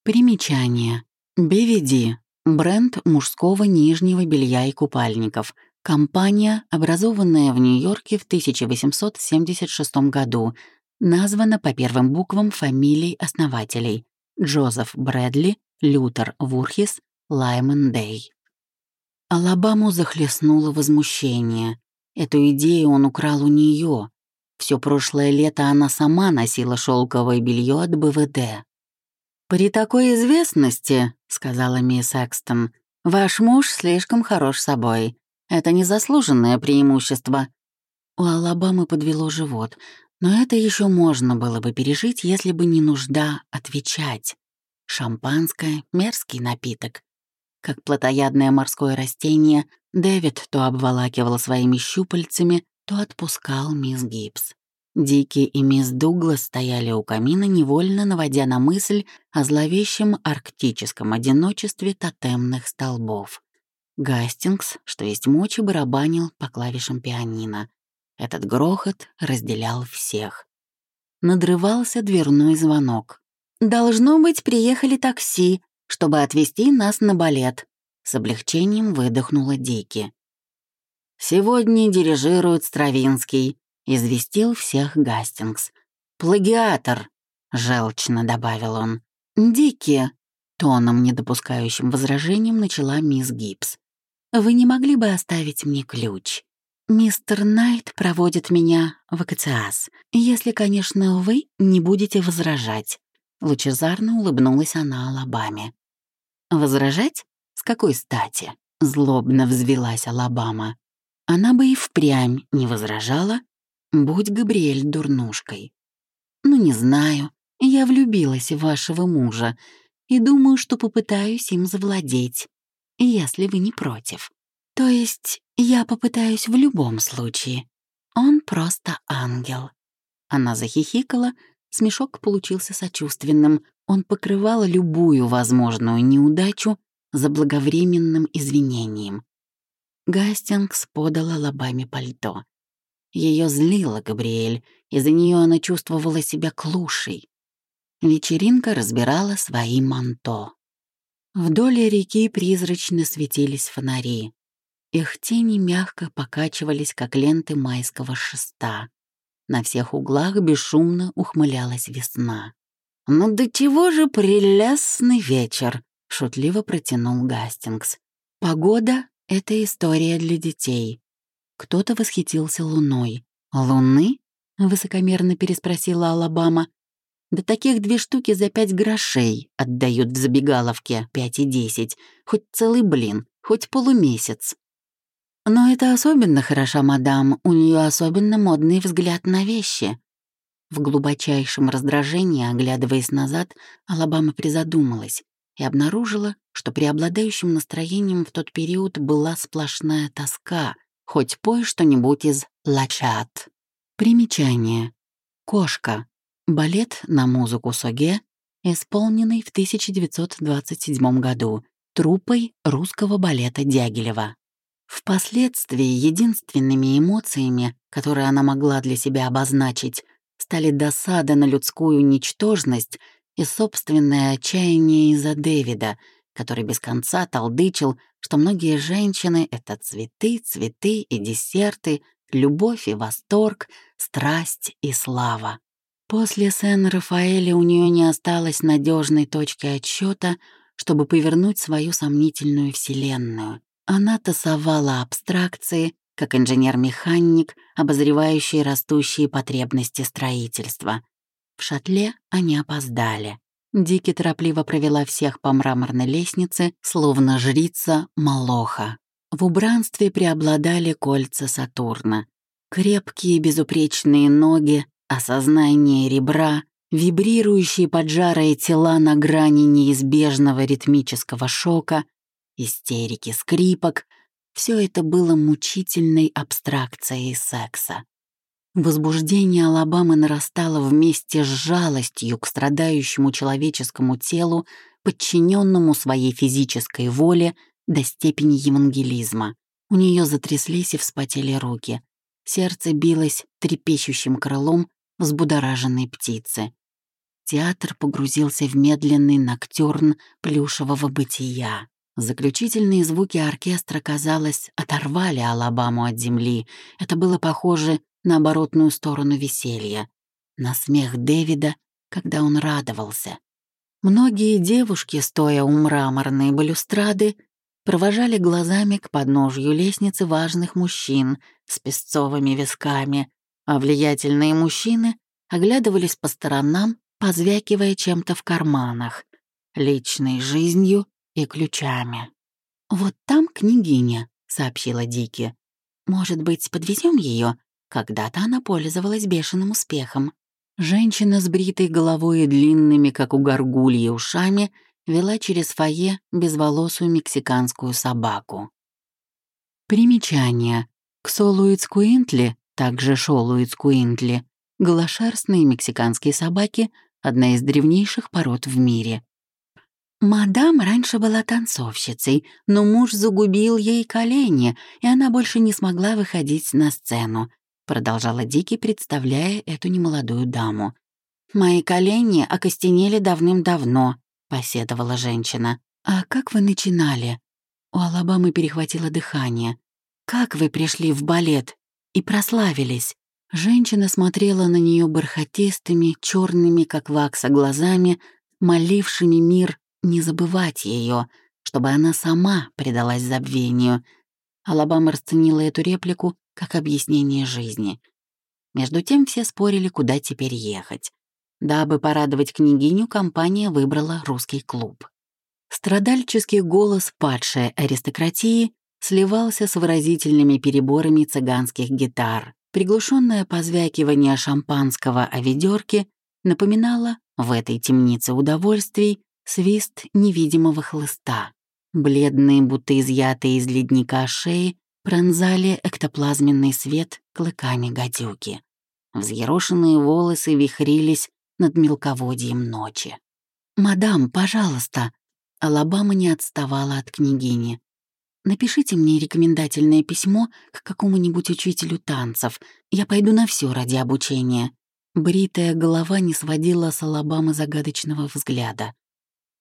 Примечание. BVD — бренд мужского нижнего белья и купальников. Компания, образованная в Нью-Йорке в 1876 году, названа по первым буквам фамилий основателей — Джозеф Брэдли, Лютер Вурхис, Лаймон Дэй. Алабаму захлестнуло возмущение. Эту идею он украл у нее. Все прошлое лето она сама носила шелковое белье от БВД. «При такой известности, — сказала мисс Экстон, — ваш муж слишком хорош собой. Это незаслуженное преимущество». У Алабамы подвело живот, но это еще можно было бы пережить, если бы не нужда отвечать. Шампанское — мерзкий напиток. Как плотоядное морское растение, Дэвид то обволакивал своими щупальцами, то отпускал мисс Гибс. Дики и мисс Дуглас стояли у камина, невольно наводя на мысль о зловещем арктическом одиночестве тотемных столбов. Гастингс, что есть мочи, барабанил по клавишам пианино. Этот грохот разделял всех. Надрывался дверной звонок. «Должно быть, приехали такси, чтобы отвезти нас на балет», с облегчением выдохнула Дики. «Сегодня дирижирует Стравинский», — известил всех Гастингс. «Плагиатор», — желчно добавил он. «Дики», — тоном, не допускающим возражением, начала мисс Гибс. «Вы не могли бы оставить мне ключ?» Мистер Найт проводит меня в АКЦИАС, если, конечно, вы не будете возражать. Лучезарно улыбнулась она Алабаме. «Возражать? С какой стати?» — злобно взвелась Алабама. Она бы и впрямь не возражала, будь Габриэль дурнушкой. «Ну, не знаю, я влюбилась в вашего мужа и думаю, что попытаюсь им завладеть, если вы не против. То есть я попытаюсь в любом случае. Он просто ангел». Она захихикала, смешок получился сочувственным. Он покрывал любую возможную неудачу заблаговременным извинением. Гастингс подала лобами пальто. Ее злила Габриэль, из-за нее она чувствовала себя клушей. Вечеринка разбирала свои манто. Вдоль реки призрачно светились фонари. Их тени мягко покачивались, как ленты майского шеста. На всех углах бесшумно ухмылялась весна. «Ну до чего же прелестный вечер!» — шутливо протянул Гастингс. «Погода — это история для детей». Кто-то восхитился луной. «Луны?» — высокомерно переспросила Алабама. «Да таких две штуки за пять грошей отдают в забегаловке, пять и десять. Хоть целый блин, хоть полумесяц». Но это особенно хороша мадам, у нее особенно модный взгляд на вещи. В глубочайшем раздражении, оглядываясь назад, Алабама призадумалась и обнаружила, что преобладающим настроением в тот период была сплошная тоска, хоть пой что-нибудь из «Лачат». Примечание. «Кошка» — балет на музыку Соге, исполненный в 1927 году труппой русского балета Дягилева. Впоследствии единственными эмоциями, которые она могла для себя обозначить, стали досада на людскую ничтожность и собственное отчаяние из-за Дэвида, который без конца толдычил, что многие женщины — это цветы, цветы и десерты, любовь и восторг, страсть и слава. После Сен-Рафаэля у нее не осталось надежной точки отсчета, чтобы повернуть свою сомнительную вселенную. Она тасовала абстракции, как инженер-механик, обозревающий растущие потребности строительства. В шатле они опоздали. Дики торопливо провела всех по мраморной лестнице, словно жрица Молоха. В убранстве преобладали кольца Сатурна. Крепкие безупречные ноги, осознание ребра, вибрирующие поджарые тела на грани неизбежного ритмического шока, истерики скрипок — все это было мучительной абстракцией секса. Возбуждение Алабамы нарастало вместе с жалостью к страдающему человеческому телу, подчиненному своей физической воле до степени евангелизма. У нее затряслись и вспотели руки. Сердце билось трепещущим крылом взбудораженной птицы. Театр погрузился в медленный ноктюрн плюшевого бытия. Заключительные звуки оркестра, казалось, оторвали Алабаму от земли. Это было похоже на оборотную сторону веселья, на смех Дэвида, когда он радовался. Многие девушки, стоя у мраморной балюстрады, провожали глазами к подножью лестницы важных мужчин с песцовыми висками, а влиятельные мужчины оглядывались по сторонам, позвякивая чем-то в карманах, личной жизнью и ключами. «Вот там княгиня», — сообщила Дики. «Может быть, подвезем ее? Когда-то она пользовалась бешеным успехом». Женщина с бритой головой и длинными, как у горгульи, ушами вела через фойе безволосую мексиканскую собаку. Примечание. Ксолуицкуинтли, также шолуицкуинтли, голошерстные мексиканские собаки — одна из древнейших пород в мире. Мадам раньше была танцовщицей, но муж загубил ей колени, и она больше не смогла выходить на сцену, продолжала Дики, представляя эту немолодую даму. «Мои колени окостенели давным-давно», — посетовала женщина. «А как вы начинали?» У Алабамы перехватило дыхание. «Как вы пришли в балет и прославились?» Женщина смотрела на нее бархатистыми, черными, как вакса, глазами, молившими мир не забывать ее, чтобы она сама предалась забвению. Алабама расценила эту реплику как объяснение жизни. Между тем все спорили, куда теперь ехать. Дабы порадовать княгиню, компания выбрала русский клуб. Страдальческий голос падшей аристократии сливался с выразительными переборами цыганских гитар. Приглушенное позвякивание шампанского о ведерке напоминало в этой темнице удовольствий свист невидимого хлыста. Бледные, будто изъятые из ледника шеи, пронзали эктоплазменный свет клыками гадюки. Взъерошенные волосы вихрились над мелководьем ночи. «Мадам, пожалуйста!» Алабама не отставала от княгини. «Напишите мне рекомендательное письмо к какому-нибудь учителю танцев. Я пойду на все ради обучения». Бритая голова не сводила с Алабамы загадочного взгляда.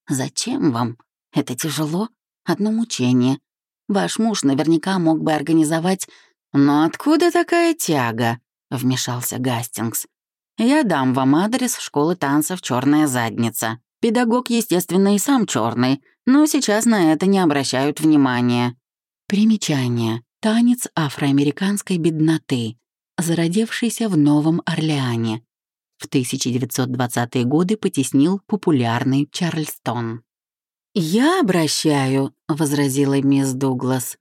«Зачем вам? Это тяжело. Одно мучение. Ваш муж наверняка мог бы организовать...» «Но откуда такая тяга?» — вмешался Гастингс. «Я дам вам адрес школы танцев «Черная задница». Педагог, естественно, и сам черный, но сейчас на это не обращают внимания. Примечание. Танец афроамериканской бедноты, зародившийся в Новом Орлеане. В 1920-е годы потеснил популярный Чарльстон. «Я обращаю», — возразила мисс Дуглас.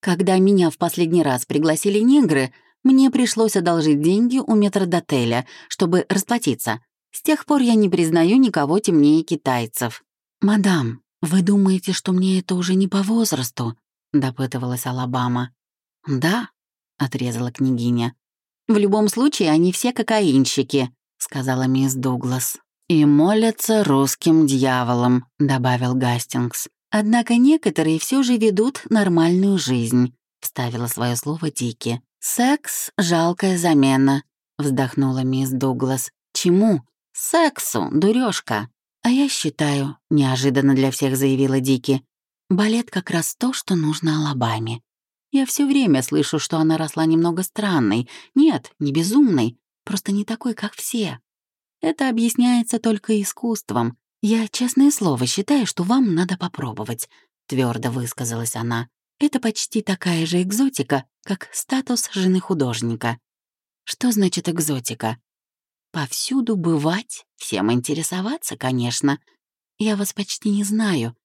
«Когда меня в последний раз пригласили негры, мне пришлось одолжить деньги у метрдотеля, чтобы расплатиться. С тех пор я не признаю никого темнее китайцев. «Мадам, вы думаете, что мне это уже не по возрасту?» — допытывалась Алабама. «Да», — отрезала княгиня. «В любом случае, они все кокаинщики», — сказала мисс Дуглас. «И молятся русским дьяволом», — добавил Гастингс. «Однако некоторые все же ведут нормальную жизнь», — вставила свое слово Дики. «Секс — жалкая замена», — вздохнула мисс Дуглас. «Чему?» «Сексу, дурёшка!» «А я считаю», — неожиданно для всех заявила Дики, «балет как раз то, что нужно Алабаме. Я все время слышу, что она росла немного странной. Нет, не безумной, просто не такой, как все. Это объясняется только искусством. Я, честное слово, считаю, что вам надо попробовать», — твердо высказалась она. «Это почти такая же экзотика, как статус жены художника». «Что значит экзотика?» Повсюду бывать, всем интересоваться, конечно. Я вас почти не знаю,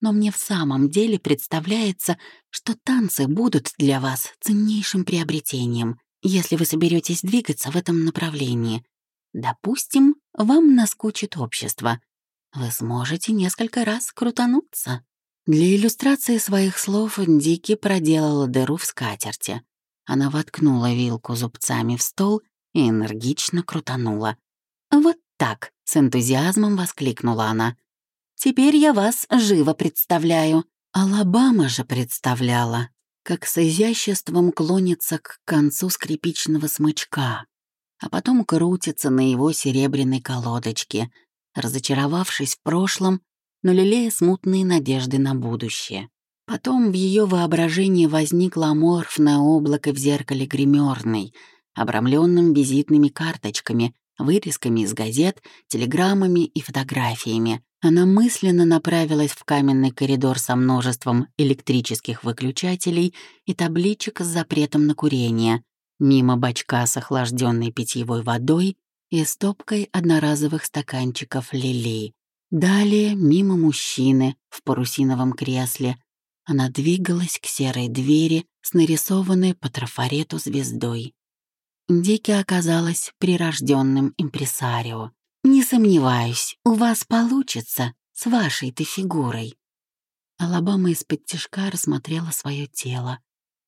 но мне в самом деле представляется, что танцы будут для вас ценнейшим приобретением, если вы соберетесь двигаться в этом направлении. Допустим, вам наскучит общество. Вы сможете несколько раз крутануться. Для иллюстрации своих слов Дики проделала дыру в скатерти. Она воткнула вилку зубцами в стол и энергично крутанула. «Вот так!» — с энтузиазмом воскликнула она. «Теперь я вас живо представляю». Алабама же представляла, как с изяществом клонится к концу скрипичного смычка, а потом крутится на его серебряной колодочке, разочаровавшись в прошлом, но лелея смутные надежды на будущее. Потом в ее воображении возникло аморфное облако в зеркале гримерной — обрамленным визитными карточками, вырезками из газет, телеграммами и фотографиями. Она мысленно направилась в каменный коридор со множеством электрических выключателей и табличек с запретом на курение, мимо бачка с охлажденной питьевой водой и стопкой одноразовых стаканчиков лилий. Далее, мимо мужчины в парусиновом кресле, она двигалась к серой двери с нарисованной по трафарету звездой. Дики оказалась прирожденным импресарио. «Не сомневаюсь, у вас получится с вашей-то фигурой». Алабама из-под тяжка рассмотрела свое тело,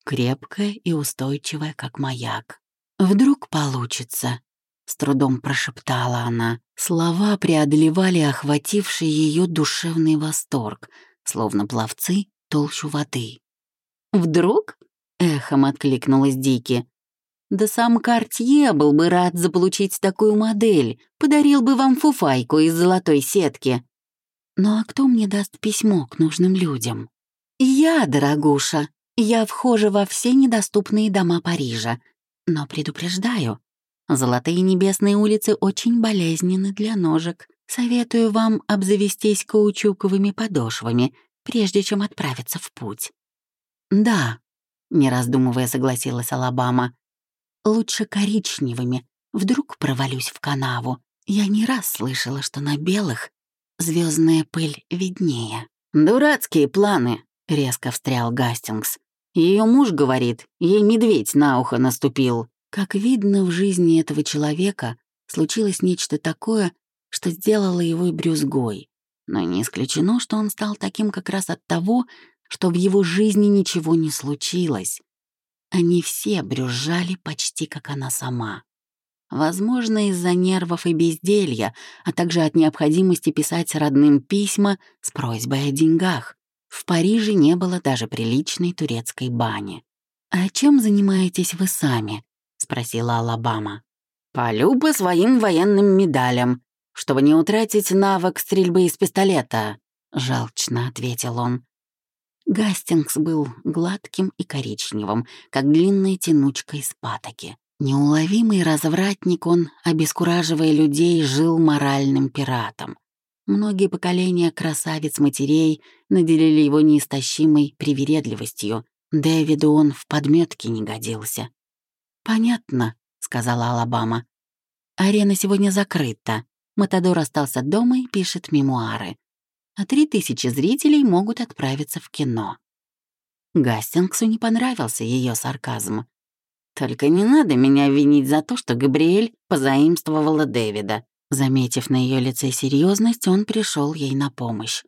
крепкое и устойчивое, как маяк. «Вдруг получится», — с трудом прошептала она. Слова преодолевали охвативший ее душевный восторг, словно пловцы толщу воды. «Вдруг?» — эхом откликнулась Дики. Да сам Картье был бы рад заполучить такую модель, подарил бы вам фуфайку из золотой сетки. Ну а кто мне даст письмо к нужным людям? Я, дорогуша, я вхожа во все недоступные дома Парижа. Но предупреждаю, золотые небесные улицы очень болезненны для ножек. Советую вам обзавестись каучуковыми подошвами, прежде чем отправиться в путь. Да, не раздумывая согласилась Алабама. «Лучше коричневыми. Вдруг провалюсь в канаву. Я не раз слышала, что на белых звездная пыль виднее». «Дурацкие планы», — резко встрял Гастингс. Ее муж говорит, ей медведь на ухо наступил. Как видно, в жизни этого человека случилось нечто такое, что сделало его и брюзгой. Но не исключено, что он стал таким как раз от того, что в его жизни ничего не случилось. Они все брюзжали почти как она сама. Возможно, из-за нервов и безделья, а также от необходимости писать родным письма с просьбой о деньгах. В Париже не было даже приличной турецкой бани. «А чем занимаетесь вы сами?» — спросила Алабама. «Полю по своим военным медалям, чтобы не утратить навык стрельбы из пистолета», — жалчно ответил он. Гастингс был гладким и коричневым, как длинная тянучка из патоки. Неуловимый развратник он, обескураживая людей, жил моральным пиратом. Многие поколения красавиц-матерей наделили его неистощимой привередливостью. Дэвиду он в подметке не годился. «Понятно», — сказала Алабама. «Арена сегодня закрыта. Матадор остался дома и пишет мемуары. А три тысячи зрителей могут отправиться в кино». Гастингсу не понравился ее сарказм. «Только не надо меня винить за то, что Габриэль позаимствовала Дэвида. Заметив на ее лице серьезность, он пришел ей на помощь.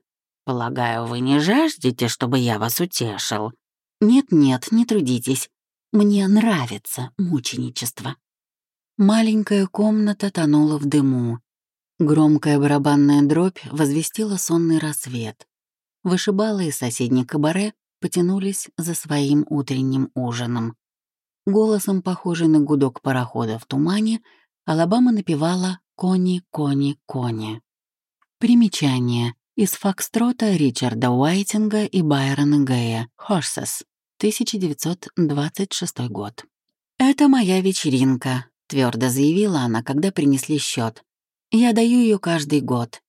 «Полагаю, вы не жаждете, чтобы я вас утешил?» «Нет-нет, не трудитесь. Мне нравится мученичество». Маленькая комната тонула в дыму. Громкая барабанная дробь возвестила сонный рассвет. Вышибалы из соседних кабаре потянулись за своим утренним ужином. Голосом, похожий на гудок парохода в тумане, Алабама напевала «Кони, кони, кони». Примечание. Из фокстрота Ричарда Уайтинга и Байрона Гэя «Horses», 1926 год. «Это моя вечеринка», — твердо заявила она, когда принесли счет. «Я даю ее каждый год».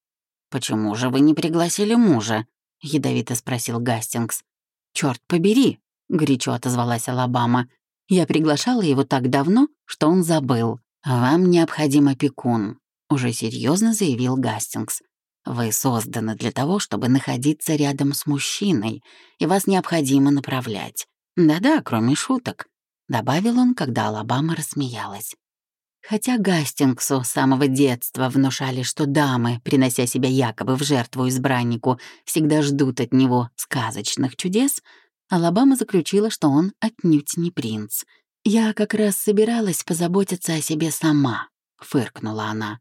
«Почему же вы не пригласили мужа?» — ядовито спросил Гастингс. Черт побери», — горячо отозвалась Алабама. «Я приглашала его так давно, что он забыл. «Вам необходим опекун», — уже серьезно заявил Гастингс. «Вы созданы для того, чтобы находиться рядом с мужчиной, и вас необходимо направлять. Да-да, кроме шуток», — добавил он, когда Алабама рассмеялась. Хотя Гастингсу с самого детства внушали, что дамы, принося себя якобы в жертву избраннику, всегда ждут от него сказочных чудес, Алабама заключила, что он отнюдь не принц — «Я как раз собиралась позаботиться о себе сама», — фыркнула она.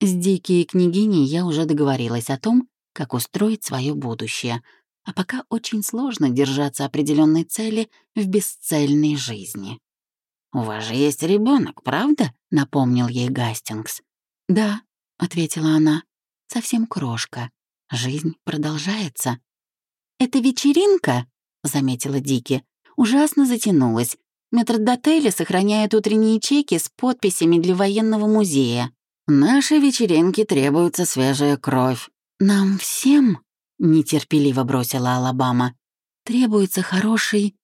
«С Дикие княгиней я уже договорилась о том, как устроить свое будущее, а пока очень сложно держаться определенной цели в бесцельной жизни». «У вас же есть ребенок, правда?» — напомнил ей Гастингс. «Да», — ответила она, — «совсем крошка. Жизнь продолжается». «Эта вечеринка», — заметила Дики, — ужасно затянулась, Метрдотели сохраняют утренние чеки с подписями для военного музея. Нашей вечеринке требуется свежая кровь. Нам всем, нетерпеливо бросила Алабама, требуется хороший...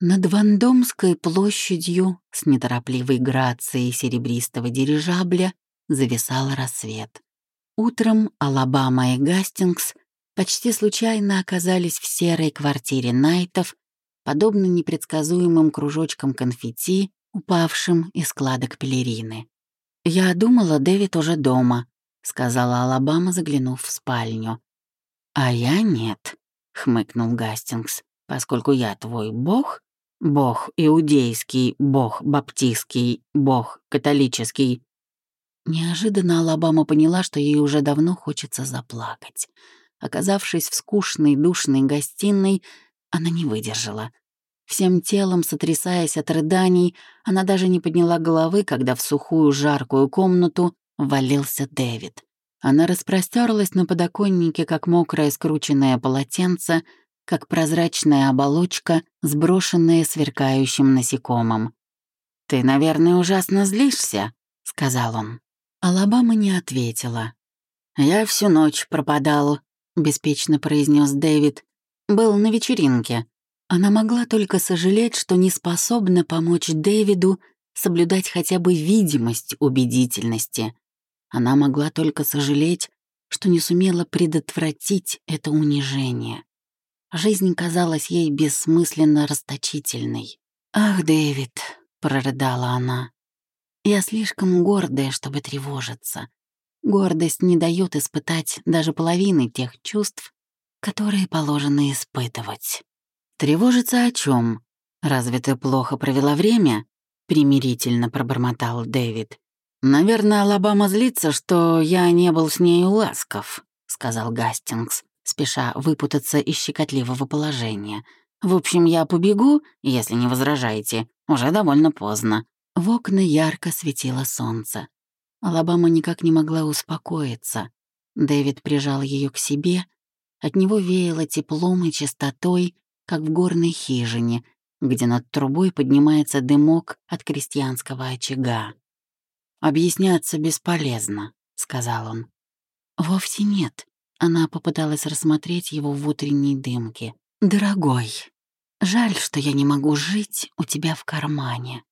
Над Вандомской площадью с неторопливой грацией серебристого дирижабля зависал рассвет. Утром Алабама и Гастингс почти случайно оказались в серой квартире Найтов подобно непредсказуемым кружочкам конфетти, упавшим из складок пелерины. «Я думала, Дэвид уже дома», — сказала Алабама, заглянув в спальню. «А я нет», — хмыкнул Гастингс, «поскольку я твой бог, бог иудейский, бог баптистский, бог католический». Неожиданно Алабама поняла, что ей уже давно хочется заплакать. Оказавшись в скучной душной гостиной, она не выдержала. Всем телом, сотрясаясь от рыданий, она даже не подняла головы, когда в сухую жаркую комнату валился Дэвид. Она распростерлась на подоконнике, как мокраое скрученное полотенце, как прозрачная оболочка, сброшенная сверкающим насекомым. «Ты, наверное, ужасно злишься», — сказал он. Алабама не ответила. «Я всю ночь пропадал», — беспечно произнес Дэвид. Был на вечеринке. Она могла только сожалеть, что не способна помочь Дэвиду соблюдать хотя бы видимость убедительности. Она могла только сожалеть, что не сумела предотвратить это унижение. Жизнь казалась ей бессмысленно расточительной. «Ах, Дэвид», — прорыдала она, — «я слишком гордая, чтобы тревожиться. Гордость не дает испытать даже половины тех чувств, которые положено испытывать». «Тревожиться о чем? Разве ты плохо провела время?» — примирительно пробормотал Дэвид. «Наверное, Алабама злится, что я не был с нею ласков», — сказал Гастингс, спеша выпутаться из щекотливого положения. «В общем, я побегу, если не возражаете. Уже довольно поздно». В окна ярко светило солнце. Алабама никак не могла успокоиться. Дэвид прижал ее к себе. От него веяло теплом и чистотой, как в горной хижине, где над трубой поднимается дымок от крестьянского очага. «Объясняться бесполезно», — сказал он. «Вовсе нет». Она попыталась рассмотреть его в утренней дымке. «Дорогой, жаль, что я не могу жить у тебя в кармане».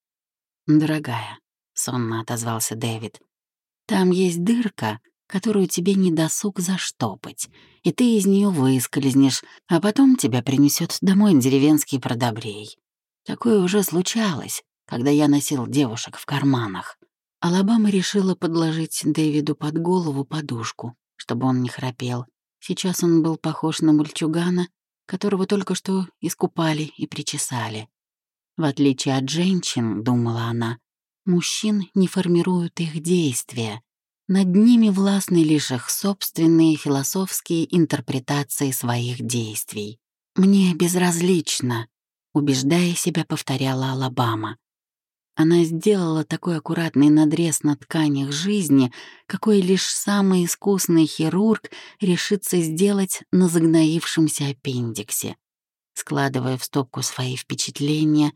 «Дорогая», — сонно отозвался Дэвид, — «там есть дырка, которую тебе не досуг заштопать, и ты из нее выскользнешь, а потом тебя принесет домой деревенский продобрей. Такое уже случалось, когда я носил девушек в карманах. Алабама решила подложить Дэвиду под голову подушку, чтобы он не храпел. Сейчас он был похож на мальчугана, которого только что искупали и причесали. В отличие от женщин, думала она, мужчин не формируют их действия, над ними властны лишь их собственные философские интерпретации своих действий. «Мне безразлично», — убеждая себя, повторяла Алабама. Она сделала такой аккуратный надрез на тканях жизни, какой лишь самый искусный хирург решится сделать на загноившемся аппендиксе. Складывая в стопку свои впечатления,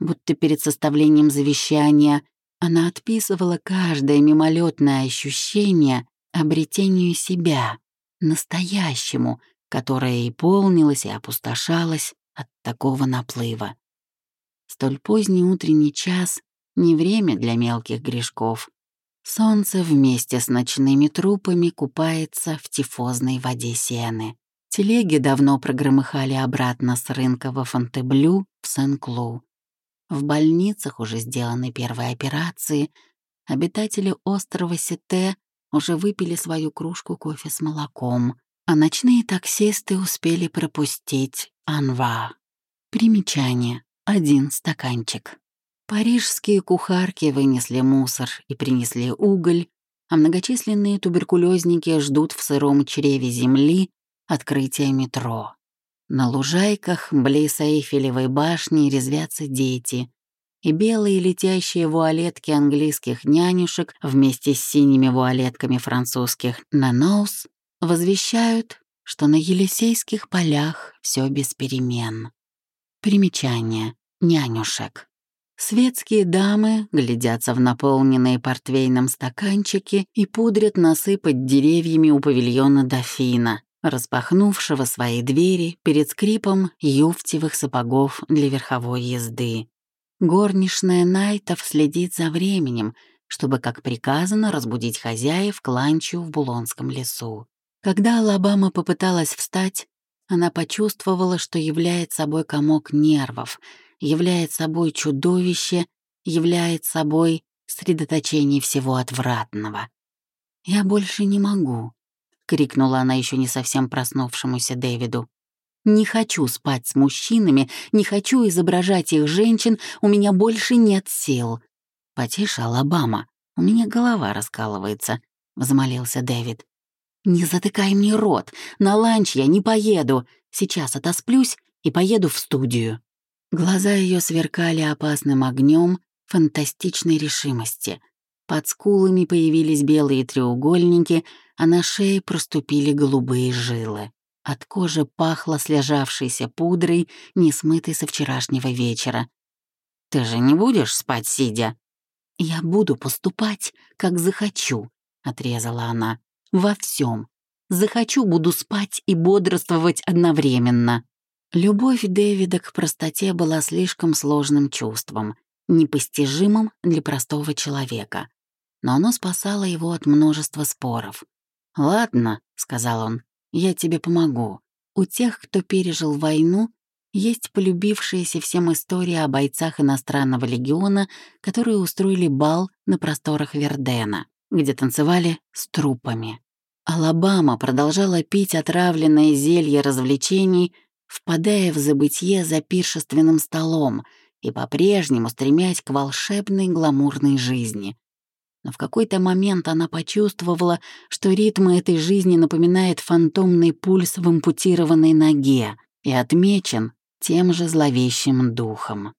будто перед составлением завещания, она отписывала каждое мимолетное ощущение обретению себя, настоящему, которое и полнилось, и опустошалось от такого наплыва. Столь поздний утренний час — не время для мелких грешков. Солнце вместе с ночными трупами купается в тифозной воде сены. Телеги давно прогромыхали обратно с рынка во Фонтеблю в Сен-Клу. В больницах уже сделаны первые операции. Обитатели острова Сите уже выпили свою кружку кофе с молоком, а ночные таксисты успели пропустить Анва. Примечание. Один стаканчик. Парижские кухарки вынесли мусор и принесли уголь, а многочисленные туберкулезники ждут в сыром чреве земли открытия метро. На лужайках, близ Эйфелевой башни, резвятся дети, и белые летящие вуалетки английских нянюшек вместе с синими вуалетками французских «наноус» возвещают, что на Елисейских полях все без перемен. Примечание. Нянюшек. Светские дамы глядятся в наполненные портвейном стаканчики и пудрят носы под деревьями у павильона дофина, распахнувшего свои двери перед скрипом юфтевых сапогов для верховой езды. Горничная Найтов следит за временем, чтобы, как приказано, разбудить хозяев к в Булонском лесу. Когда Алабама попыталась встать, она почувствовала, что является собой комок нервов, является собой чудовище, является собой средоточение всего отвратного. «Я больше не могу», крикнула она еще не совсем проснувшемуся Дэвиду. «Не хочу спать с мужчинами, не хочу изображать их женщин, у меня больше нет сил». «Потише, Алабама, у меня голова раскалывается», — взмолился Дэвид. «Не затыкай мне рот, на ланч я не поеду. Сейчас отосплюсь и поеду в студию». Глаза ее сверкали опасным огнем фантастичной решимости. Под скулами появились белые треугольники, а на шее проступили голубые жилы. От кожи пахло слежавшейся пудрой, не смытой со вчерашнего вечера. «Ты же не будешь спать, сидя?» «Я буду поступать, как захочу», — отрезала она. «Во всем. Захочу, буду спать и бодрствовать одновременно». Любовь Дэвида к простоте была слишком сложным чувством, непостижимым для простого человека. Но оно спасало его от множества споров. «Ладно», — сказал он, — «я тебе помогу. У тех, кто пережил войну, есть полюбившаяся всем история о бойцах иностранного легиона, которые устроили бал на просторах Вердена, где танцевали с трупами. Алабама продолжала пить отравленное зелье развлечений, впадая в забытье за пиршественным столом и по-прежнему стремясь к волшебной гламурной жизни. Но в какой-то момент она почувствовала, что ритм этой жизни напоминает фантомный пульс в ампутированной ноге и отмечен тем же зловещим духом.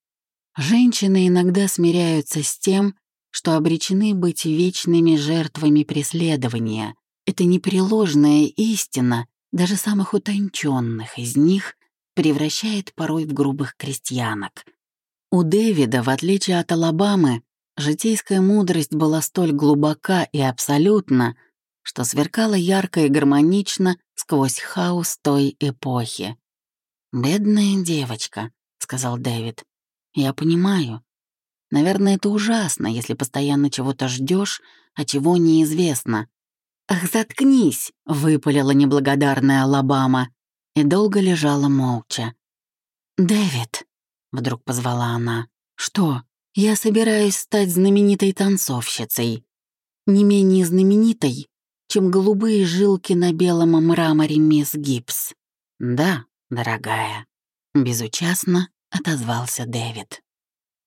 Женщины иногда смиряются с тем, что обречены быть вечными жертвами преследования. Это непреложная истина, даже самых утонченных из них превращает порой в грубых крестьянок. У Дэвида, в отличие от Алабамы, житейская мудрость была столь глубока и абсолютна, что сверкала ярко и гармонично сквозь хаос той эпохи. «Бедная девочка», — сказал Дэвид. «Я понимаю. Наверное, это ужасно, если постоянно чего-то ждешь, а чего неизвестно». «Ах, заткнись!» — выпалила неблагодарная Алабама и долго лежала молча. «Дэвид», — вдруг позвала она, — «что? Я собираюсь стать знаменитой танцовщицей. Не менее знаменитой, чем голубые жилки на белом мраморе мисс Гибс. Да, дорогая», — безучастно отозвался Дэвид.